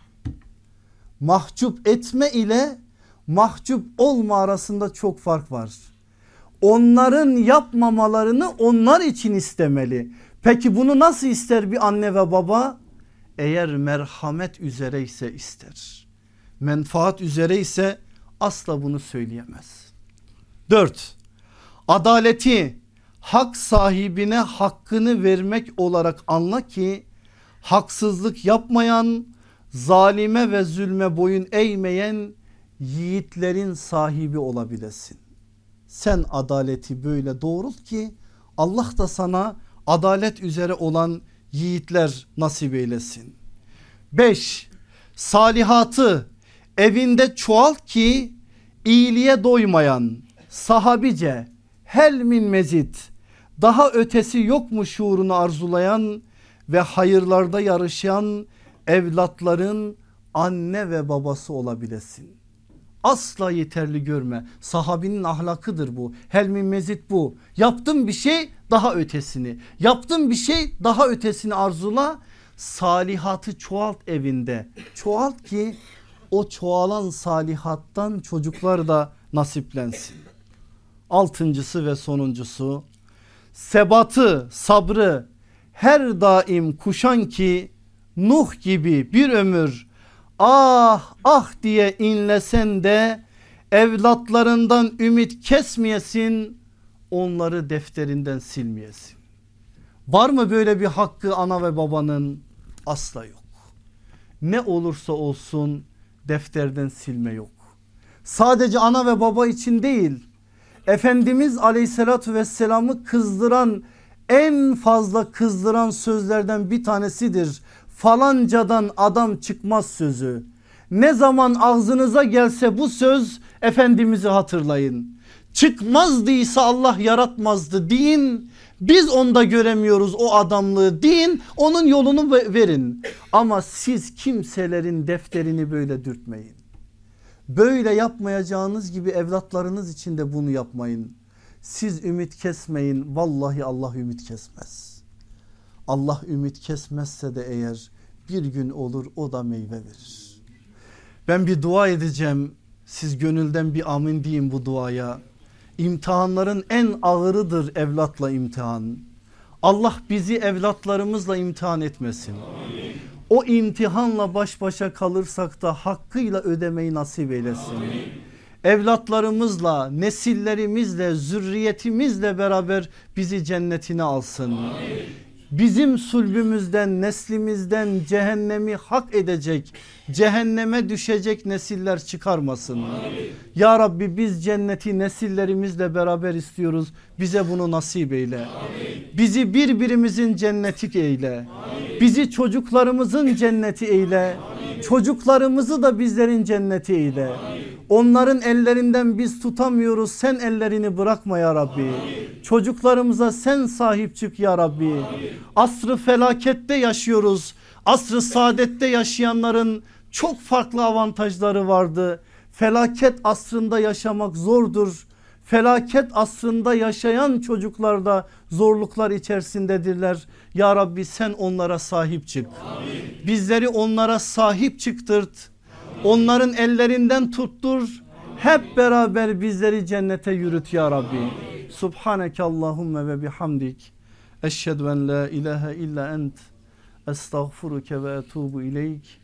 Mahcup etme ile mahcup olma arasında çok fark var. Onların yapmamalarını onlar için istemeli. Peki bunu nasıl ister bir anne ve baba? Eğer merhamet üzere ise ister. Menfaat üzere ise asla bunu söyleyemez. 4. Adaleti hak sahibine hakkını vermek olarak anla ki haksızlık yapmayan, zalime ve zulme boyun eğmeyen yiğitlerin sahibi olabilesin. Sen adaleti böyle doğrult ki Allah da sana adalet üzere olan yiğitler nasip eylesin. 5. Salihatı evinde çoğalt ki iyiliğe doymayan sahabice helmin mezit daha ötesi yok mu şuurunu arzulayan ve hayırlarda yarışan evlatların anne ve babası olabilesin. Asla yeterli görme. Sahabinin ahlakıdır bu. Helmin mezit bu. Yaptım bir şey daha ötesini. Yaptım bir şey daha ötesini arzula. Salihatı çoğalt evinde. Çoğalt ki o çoğalan salihattan çocuklar da nasiplensin. Altıncısı ve sonuncusu sebatı sabrı her daim kuşan ki Nuh gibi bir ömür ah ah diye inlesen de evlatlarından ümit kesmeyesin onları defterinden silmeyesin. Var mı böyle bir hakkı ana ve babanın? Asla yok. Ne olursa olsun defterden silme yok. Sadece ana ve baba için değil Efendimiz aleyhissalatü vesselamı kızdıran en fazla kızdıran sözlerden bir tanesidir. Falancadan adam çıkmaz sözü. Ne zaman ağzınıza gelse bu söz Efendimiz'i hatırlayın. Çıkmazdıysa Allah yaratmazdı deyin. Biz onda göremiyoruz o adamlığı deyin onun yolunu verin. Ama siz kimselerin defterini böyle dürtmeyin. Böyle yapmayacağınız gibi evlatlarınız için de bunu yapmayın. Siz ümit kesmeyin. Vallahi Allah ümit kesmez. Allah ümit kesmezse de eğer bir gün olur o da meyve verir. Ben bir dua edeceğim. Siz gönülden bir amin deyin bu duaya. İmtihanların en ağırıdır evlatla imtihan. Allah bizi evlatlarımızla imtihan etmesin. Amin. O imtihanla baş başa kalırsak da hakkıyla ödemeyi nasip eylesin. Amin. Evlatlarımızla, nesillerimizle, zürriyetimizle beraber bizi cennetine alsın. Amin bizim sulbümüzden neslimizden cehennemi hak edecek cehenneme düşecek nesiller çıkarmasın. Amin. Ya Rabbi biz cenneti nesillerimizle beraber istiyoruz bize bunu nasip eyle. Amin. Bizi birbirimizin cenneti eyle. Amin. Bizi çocuklarımızın cenneti eyle. Amin. Çocuklarımızı da bizlerin cenneti eyle. Amin. Onların ellerinden biz tutamıyoruz. Sen ellerini bırakma ya Rabbi. Amin. Çocuklarımıza sen sahip çık ya Rabbi. Amin. Asrı felakette yaşıyoruz. Asrı saadette yaşayanların çok farklı avantajları vardı. Felaket asrında yaşamak zordur. Felaket asrında yaşayan çocuklar da zorluklar içerisindedirler. Ya Rabbi sen onlara sahip çık. Amin. Bizleri onlara sahip çıktırt Onların ellerinden tuttur. Hep beraber bizleri cennete yürüt ya Rabbi. Subhaneke Allahümme ve bihamdik. Eşhedü en la ilahe illa ent. Estağfuruke ve etubu ileyk.